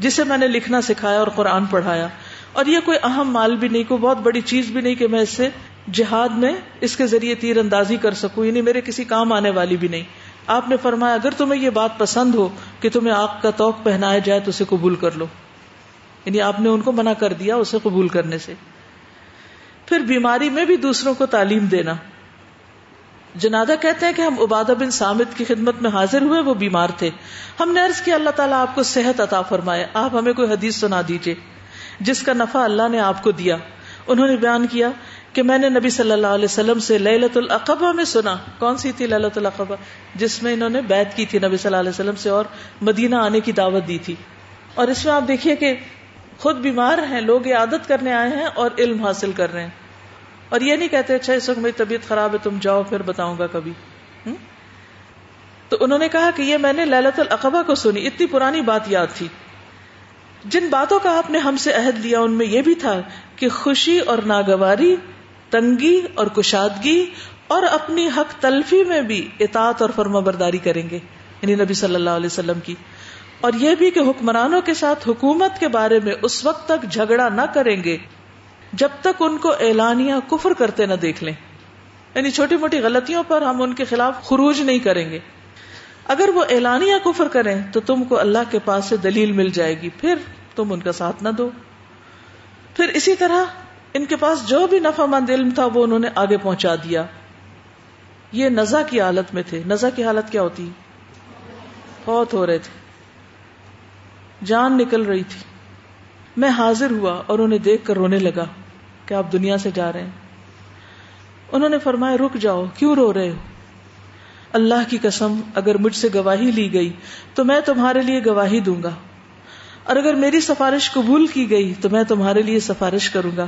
جسے میں نے لکھنا سکھایا اور قرآن پڑھایا اور یہ کوئی اہم مال بھی نہیں، کوئی بہت بڑی چیز بھی نہیں کہ میں اس سے جہاد میں اس کے ذریعے تیر اندازی کر سکوں یعنی میرے کسی کام آنے والی بھی نہیں۔ آپ نے فرمایا، اگر تمہیں یہ بات پسند ہو کہ تمہیں آگ کا توق پہنایا جائے تو اسے قبول کر لو۔ یعنی آپ نے ان کو منع کر دیا اسے قبول کرنے سے۔ پھر بیماری میں بھی دوسروں کو تعلیم دینا۔ جنادہ کہتے ہیں کہ ہم عبادہ بن سامد کی خدمت میں حاضر ہوئے، وہ بیمار تھے۔ ہم نے عرض کیا، اللہ تعالیٰ آپ کو صحت عطا فرمائے۔ آپ ہمیں کوئی حدیث سنا دیجیے جس کا نفع اللہ نے آپ کو دیا۔ انہوں نے بیان کیا کہ میں نے نبی صلی اللہ علیہ وسلم سے للت العقبہ میں سنا۔ کون سی تھی للت العقبہ جس میں انہوں نے بیت کی تھی نبی صلی اللہ علیہ وسلم سے اور مدینہ آنے کی دعوت دی تھی۔ اور اس میں آپ دیکھیے کہ خود بیمار ہیں، لوگ عادت کرنے آئے ہیں اور علم حاصل کر رہے ہیں۔ اور یہ نہیں کہتے اچھا اس وقت میری طبیعت خراب ہے، تم جاؤ، پھر بتاؤں گا کبھی۔ تو انہوں نے کہا کہ یہ میں نے للت العقبہ کو سنی، اتنی پرانی بات یاد تھی۔ جن باتوں کا آپ نے ہم سے عہد لیا، ان میں یہ بھی تھا کہ خوشی اور ناگواری، تنگی اور کشادگی، اور اپنی حق تلفی میں بھی اطاعت اور فرما برداری کریں گے یعنی نبی صلی اللہ علیہ وسلم کی۔ اور یہ بھی کہ حکمرانوں کے ساتھ حکومت کے بارے میں اس وقت تک جھگڑا نہ کریں گے۔ جب تک ان کو اعلانیہ کفر کرتے نہ دیکھ لیں۔ یعنی چھوٹی موٹی غلطیوں پر ہم ان کے خلاف خروج نہیں کریں گے۔ اگر وہ اعلانیہ کفر کریں تو تم کو اللہ کے پاس سے دلیل مل جائے گی۔ پھر تم ان کا ساتھ نہ دو۔ پھر اسی طرح ان کے پاس جو بھی نفع مند علم تھا وہ انہوں نے آگے پہنچا دیا۔ یہ نزا کی حالت میں تھے۔ نزا کی حالت کیا ہوتی؟ بہت ہو رہے تھے۔ جان نکل رہی تھی۔ میں حاضر ہوا اور انہیں دیکھ کر رونے لگا کہ آپ دنیا سے جا رہے ہیں۔ انہوں نے فرمایا، رک جاؤ، کیوں رو رہے ہو؟ اللہ کی قسم، اگر مجھ سے گواہی لی گئی تو میں تمہارے لیے گواہی دوں گا۔ اور اگر میری سفارش قبول کی گئی تو میں تمہارے لیے سفارش کروں گا۔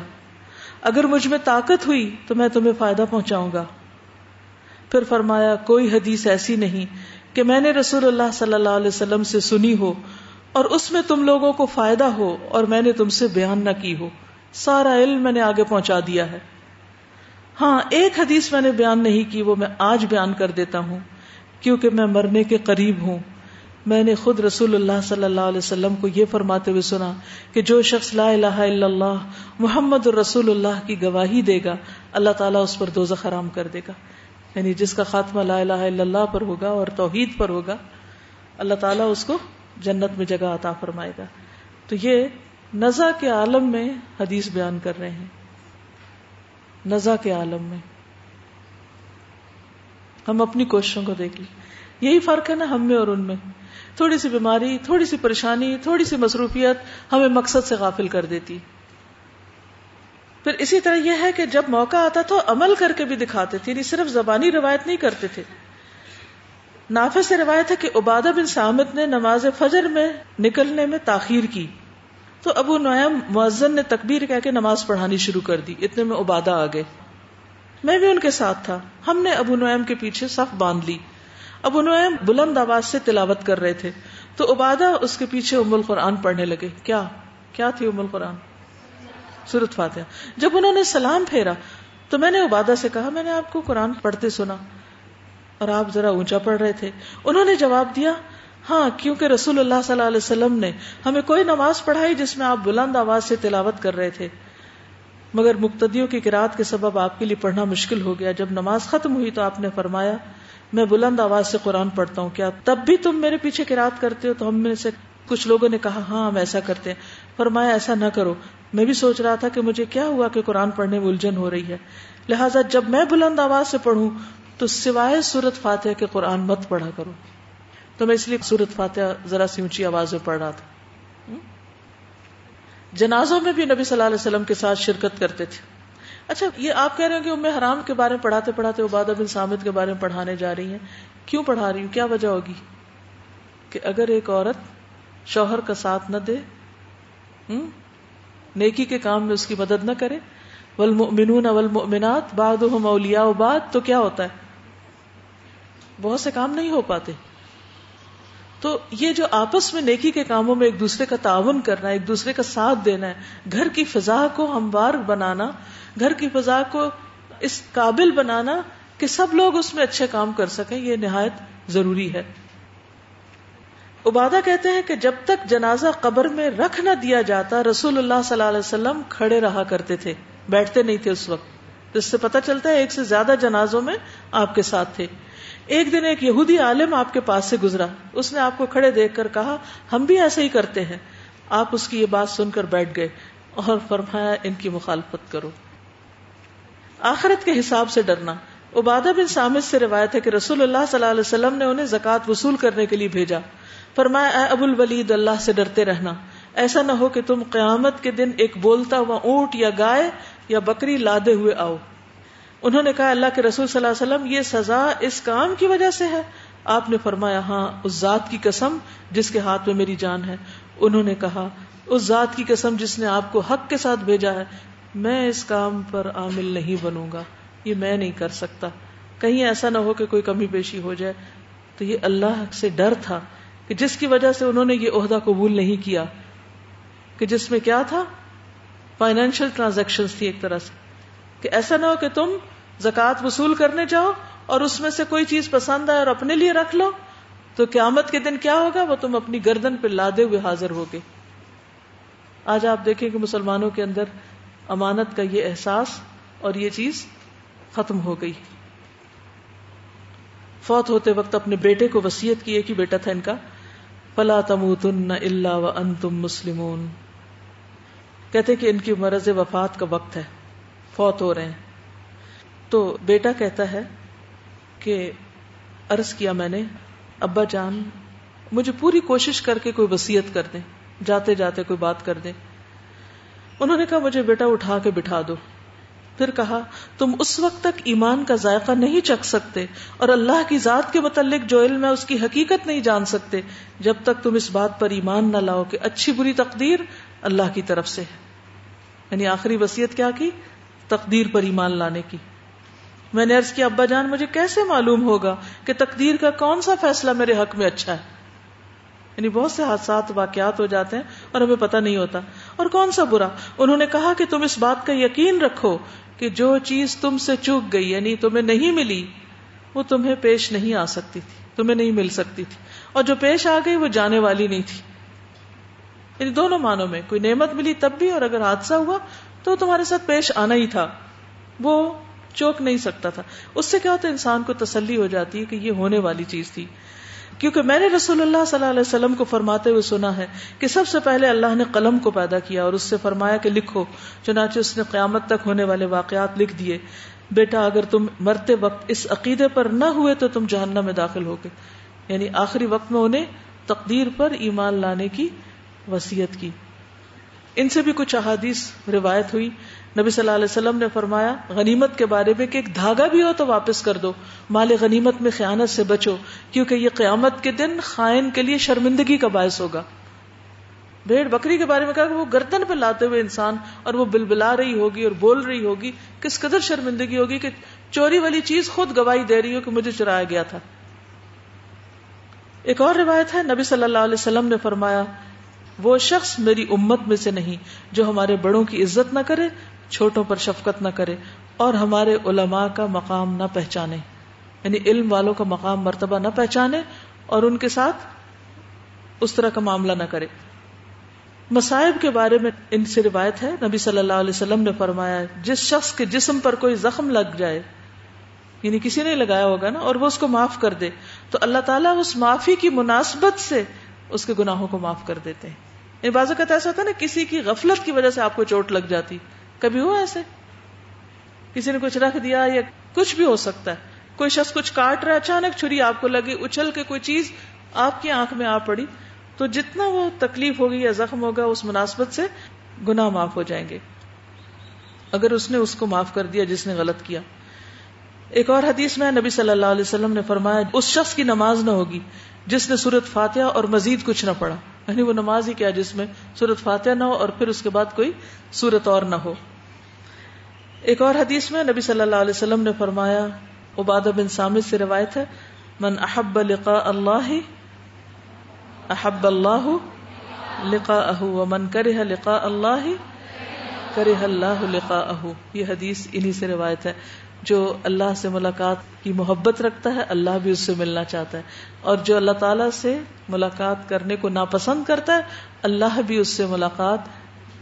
اگر مجھ میں طاقت ہوئی تو میں تمہیں فائدہ پہنچاؤں گا۔ پھر فرمایا، کوئی حدیث ایسی نہیں کہ میں نے رسول اللہ صلی اللہ علیہ وسلم سے سنی ہو اور اس میں تم لوگوں کو فائدہ ہو اور میں نے تم سے بیان نہ کی ہو۔ سارا علم میں نے آگے پہنچا دیا ہے۔ ہاں ایک حدیث میں نے بیان نہیں کی، وہ میں آج بیان کر دیتا ہوں۔ کیونکہ میں مرنے کے قریب ہوں۔ میں نے خود رسول اللہ صلی اللہ علیہ وسلم کو یہ فرماتے ہوئے سنا کہ جو شخص لا الہ الا اللہ، محمد الرسول اللہ کی گواہی دے گا، اللہ تعالیٰ اس پر دوزہ حرام کر دے گا۔ یعنی جس کا خاتمہ لا الہ الا اللہ پر ہوگا اور توحید پر ہوگا، اللہ تعالیٰ اس کو جنت میں جگہ عطا فرمائے گا۔ تو یہ نزا کے عالم میں حدیث بیان کر رہے ہیں۔ نزا کے عالم میں۔ ہم اپنی کوششوں کو دیکھ لیں۔ یہی فرق ہے نا ہم میں اور ان میں۔ تھوڑی سی بیماری، تھوڑی سی پریشانی، تھوڑی سی مصروفیت ہمیں مقصد سے غافل کر دیتی۔ پھر اسی طرح یہ ہے کہ جب موقع آتا تو عمل کر کے بھی دکھاتے تھے یعنی صرف زبانی روایت نہیں کرتے تھے۔ نافع سے روایت ہے کہ عبادہ بن سامد نے نماز فجر میں نکلنے میں تاخیر کی۔ تو ابو نعیم معذن نے تکبیر کہہ کے نماز پڑھانی شروع کر دی، اتنے میں عبادہ آ گئے۔ میں بھی ان کے ساتھ تھا۔ ہم نے ابو نعیم کے پیچھے صف باندھ لی۔ ابو نعیم بلند آواز سے تلاوت کر رہے تھے۔ تو عبادہ اس کے پیچھے ام القرآن پڑھنے لگے۔ کیا؟ کیا تھی ام القرآن؟ سورت فاتحہ۔ جب انہوں نے سلام پھیرا، تو میں نے عبادہ سے کہا، میں نے آپ کو قرآن پڑھتے سنا۔ اور آپ ذرا اونچا پڑھ رہے تھے۔ انہوں نے جواب دیا ہاں کیونکہ رسول اللہ صلی اللہ علیہ وسلم نے ہمیں کوئی نماز پڑھائی جس میں آپ بلند آواز سے تلاوت کر رہے تھے۔ مگر مقتدیوں کی کراط کے سبب آپ کے لیے پڑھنا مشکل ہو گیا۔ جب نماز ختم ہوئی تو آپ نے فرمایا، میں بلند آواز سے قرآن پڑھتا ہوں، کیا تب بھی تم میرے پیچھے کراط کرتے ہو؟ تو ہم میں سے کچھ لوگوں نے کہا ہاں ہم ایسا کرتے ہیں۔ فرمایا، ایسا نہ کرو۔ میں بھی سوچ رہا تھا کہ مجھے کیا ہوا کہ قرآن پڑھنے میں الجھن ہو رہی ہے۔ لہٰذا جب میں بلند آواز سے پڑھوں تو سوائے سورت فاتحہ کے قرآن مت پڑھا کرو۔ تو میں اس لیے سورت فاتحہ ذرا سی اونچی آواز میں پڑھ رہا تھا۔ جنازوں میں بھی نبی صلی اللہ علیہ وسلم کے ساتھ شرکت کرتے تھے۔ اچھا یہ آپ کہہ رہے ہیں کہ ام حرام کے بارے میں پڑھاتے پڑھاتے عبادہ بن سامد کے بارے میں پڑھانے جا رہی ہیں۔ کیوں پڑھا رہی ہوں؟ کیا وجہ ہوگی؟ کہ اگر ایک عورت شوہر کا ساتھ نہ دے نیکی کے کام میں اس کی مدد نہ کرے۔ والمؤمنون والمؤمنات بعضهم اولیاء بعض۔ تو کیا ہوتا ہے؟ بہت سے کام نہیں ہو پاتے۔ تو یہ جو آپس میں نیکی کے کاموں میں ایک دوسرے کا تعاون کرنا، ایک دوسرے کا ساتھ دینا ہے، گھر کی فضا کو ہموار بنانا، گھر کی فضا کو اس قابل بنانا کہ سب لوگ اس میں اچھے کام کر سکیں، یہ نہایت ضروری ہے۔ عبادہ کہتے ہیں کہ جب تک جنازہ قبر میں رکھ نہ دیا جاتا، رسول اللہ صلی اللہ علیہ وسلم کھڑے رہا کرتے تھے، بیٹھتے نہیں تھے اس وقت۔ اس سے پتہ چلتا ہے ایک سے زیادہ جنازوں میں آپ کے ساتھ تھے۔ ایک دن ایک یہودی عالم آپ کے پاس سے گزرا۔ اس نے آپ کو کھڑے دیکھ کر کہا، ہم بھی ایسے ہی کرتے ہیں۔ آپ اس کی یہ بات سن کر بیٹھ گئے اور فرمایا، ان کی مخالفت کرو۔ آخرت کے حساب سے ڈرنا۔ عبادہ بن سامد سے روایت ہے کہ رسول اللہ صلی اللہ علیہ وسلم نے انہیں زکات وصول کرنے کے لیے بھیجا۔ فرمایا، اے ابو الولید، اللہ سے ڈرتے رہنا۔ ایسا نہ ہو کہ تم قیامت کے دن ایک بولتا ہوا اونٹ یا گائے یا بکری لادے ہوئے آؤ۔ انہوں نے کہا اللہ کے رسول صلی اللہ علیہ وسلم، یہ سزا اس کام کی وجہ سے ہے۔ آپ نے فرمایا ہاں اس ذات کی قسم جس کے ہاتھ میں میری جان ہے۔ انہوں نے کہا، اس ذات کی قسم جس نے آپ کو حق کے ساتھ بھیجا ہے، میں اس کام پر عامل نہیں بنوں گا۔ یہ میں نہیں کر سکتا۔ کہیں ایسا نہ ہو کہ کوئی کمی پیشی ہو جائے۔ تو یہ اللہ سے ڈر تھا کہ جس کی وجہ سے انہوں نے یہ عہدہ قبول نہیں کیا۔ کہ جس میں کیا تھا؟ فائنینشیل ٹرانزیکشن تھی ایک طرح سے۔ کہ ایسا نہ ہو کہ تم زکات وصول کرنے جاؤ اور اس میں سے کوئی چیز پسند آئے اور اپنے لیے رکھ لو، تو قیامت کے دن کیا ہوگا؟ وہ تم اپنی گردن پہ لادے ہوئے حاضر ہوگے۔ آج آپ دیکھیں کہ مسلمانوں کے اندر امانت کا یہ احساس اور یہ چیز ختم ہو گئی۔ فوت ہوتے وقت اپنے بیٹے کو وسیعت کی ایک ہی بیٹا تھا ان کا، فلا تموتن الا وانتم مسلمون۔ کہتے کہ ان کی مرض وفات کا وقت ہے، فوت ہو رہے ہیں۔ تو بیٹا کہتا ہے کہ عرض کیا میں نے، ابا جان، مجھے پوری کوشش کر کے کوئی وسیعت کر دیں، جاتے جاتے کوئی بات کر دیں۔ انہوں نے کہا، مجھے بیٹا اٹھا کے بٹھا دو۔ پھر کہا، تم اس وقت تک ایمان کا ذائقہ نہیں چکھ سکتے اور اللہ کی ذات کے متعلق جو علم ہے، اس کی حقیقت نہیں جان سکتے جب تک تم اس بات پر ایمان نہ لاؤ کہ اچھی بری تقدیر اللہ کی طرف سے ہے۔ یعنی آخری وسیعت کیا کی؟ تقدیر پر ایمان لانے کی۔ میں نے ارض کیا، ابا جان، مجھے کیسے معلوم ہوگا کہ تقدیر کا کون سا فیصلہ میرے حق میں اچھا ہے؟ یعنی بہت سے حادثات، واقعات ہو جاتے ہیں اور ہمیں پتہ نہیں ہوتا۔ اور کون سا برا؟ انہوں نے کہا کہ تم اس بات کا یقین رکھو کہ جو چیز تم سے چوک گئی یعنی تمہیں نہیں ملی، وہ تمہیں پیش نہیں آ سکتی تھی، تمہیں نہیں مل سکتی تھی۔ اور جو پیش آ گئی، وہ جانے والی نہیں تھی۔ یعنی دونوں معنوں میں، کوئی نعمت ملی تب بھی اور اگر حادثہ ہوا تو تمہارے ساتھ پیش آنا ہی تھا۔ وہ چوک نہیں سکتا تھا۔ اس سے کیا ہوتا ہے؟ انسان کو تسلی ہو جاتی ہے کہ یہ ہونے والی چیز تھی۔ کیونکہ میں نے رسول اللہ صلی اللہ علیہ وسلم کو فرماتے ہوئے سنا ہے کہ سب سے پہلے اللہ نے قلم کو پیدا کیا اور اس سے فرمایا کہ لکھو، چنانچہ اس نے قیامت تک ہونے والے واقعات لکھ دیے۔ بیٹا، اگر تم مرتے وقت اس عقیدے پر نہ ہوئے تو تم جہنم میں داخل ہوگے۔ یعنی آخری وقت میں انہیں تقدیر پر ایمان لانے کی وسیعت کی۔ ان سے بھی کچھ احادیث روایت ہوئی۔ نبی صلی اللہ علیہ وسلم نے فرمایا، غنیمت کے بارے میں کہ ایک دھاگا بھی ہو تو واپس کر دو، مال غنیمت میں خیانت سے بچو، کیونکہ یہ قیامت کے دن خائن کے لیے شرمندگی کا باعث ہوگا۔ بھیڑ بکری کے بارے میں کہا کہ وہ گردن پہ لاتے ہوئے انسان اور وہ بل بلا رہی ہوگی اور بول رہی ہوگی، کس قدر شرمندگی ہوگی کہ چوری والی چیز خود گواہی دے رہی ہو کہ مجھے چرایا گیا تھا۔ ایک اور روایت ہے، نبی صلی اللہ علیہ وسلم نے فرمایا، وہ شخص میری امت میں سے نہیں جو ہمارے بڑوں کی عزت نہ کرے چھوٹوں پر شفقت نہ کرے اور ہمارے علماء کا مقام نہ پہچانے یعنی علم والوں کا مقام مرتبہ نہ پہچانے اور ان کے ساتھ اس طرح کا معاملہ نہ کرے۔ مسائب کے بارے میں ان سے روایت ہے، نبی صلی اللہ علیہ وسلم نے فرمایا، جس شخص کے جسم پر کوئی زخم لگ جائے یعنی کسی نے لگایا ہوگا نا، اور وہ اس کو معاف کر دے، تو اللہ تعالیٰ اس معافی کی مناسبت سے اس کے گناہوں کو معاف کر دیتے ہیں۔ یعنی بعض اوقات ایسا ہوتا ہے نا، کسی کی غفلت کی وجہ سے آپ کو چوٹ لگ جاتی کبھی ہوا ایسے؟ کسی نے کچھ رکھ دیا یا کچھ بھی ہو سکتا ہے۔ کوئی شخص کچھ کاٹ رہا اچانک چھری آپ کو لگی، اچھل کے کوئی چیز آپ کی آنکھ میں آ پڑی، تو جتنا وہ تکلیف ہوگی یا زخم ہوگا، اس مناسبت سے گناہ معاف ہو جائیں گے۔ اگر اس نے اس کو معاف کر دیا جس نے غلط کیا۔ ایک اور حدیث میں نبی صلی اللہ علیہ وسلم نے فرمایا، اس شخص کی نماز نہ ہوگی جس نے سورت فاتحہ اور مزید کچھ نہ پڑھا۔ یعنی وہ نماز ہی کیا جس میں سورت فاتحہ نہ ہو اور پھر اس کے بعد کوئی سورت اور نہ ہو۔ ایک اور حدیث میں نبی صلی اللہ علیہ وسلم نے فرمایا، عبادہ بن سامد سے روایت ہے، من احب لقاء اللہ، احب اللہ لقاءه ومن کرہ لقاء اللہ کرہ اللہ لقاءه یہ حدیث انہی سے روایت ہے، جو اللہ سے ملاقات کی محبت رکھتا ہے، اللہ بھی اس سے ملنا چاہتا ہے۔ اور جو اللہ تعالیٰ سے ملاقات کرنے کو ناپسند کرتا ہے، اللہ بھی اس سے ملاقات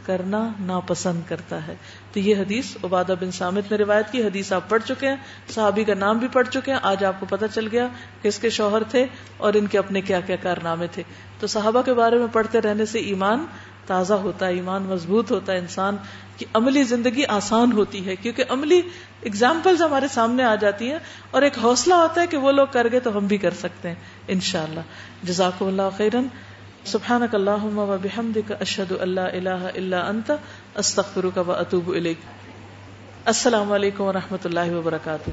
کرنا ناپسند کرتا ہے۔ تو یہ حدیث عبادہ بن سامد نے روایت کی، حدیث آپ پڑھ چکے ہیں، صحابی کا نام بھی پڑھ چکے ہیں، آج آپ کو پتہ چل گیا کہ اس کے شوہر تھے اور ان کے اپنے کیا کیا کارنامے تھے۔ تو صحابہ کے بارے میں پڑھتے رہنے سے ایمان تازہ ہوتا ہے، ایمان مضبوط ہوتا ہے انسان کی عملی زندگی آسان ہوتی ہے۔ کیونکہ عملی اگزامپل ہمارے سامنے آ جاتی ہیں اور ایک حوصلہ ہوتا ہے کہ وہ لوگ کر گئے تو ہم بھی کر سکتے ہیں ان شاء اللہ جزاک اللہ خیرن سبحانك اللهم وبحمدك اشهد ان لا اله الا انت استغفرك اطوب اليك السلام علیکم و رحمۃ اللہ وبرکاتہ.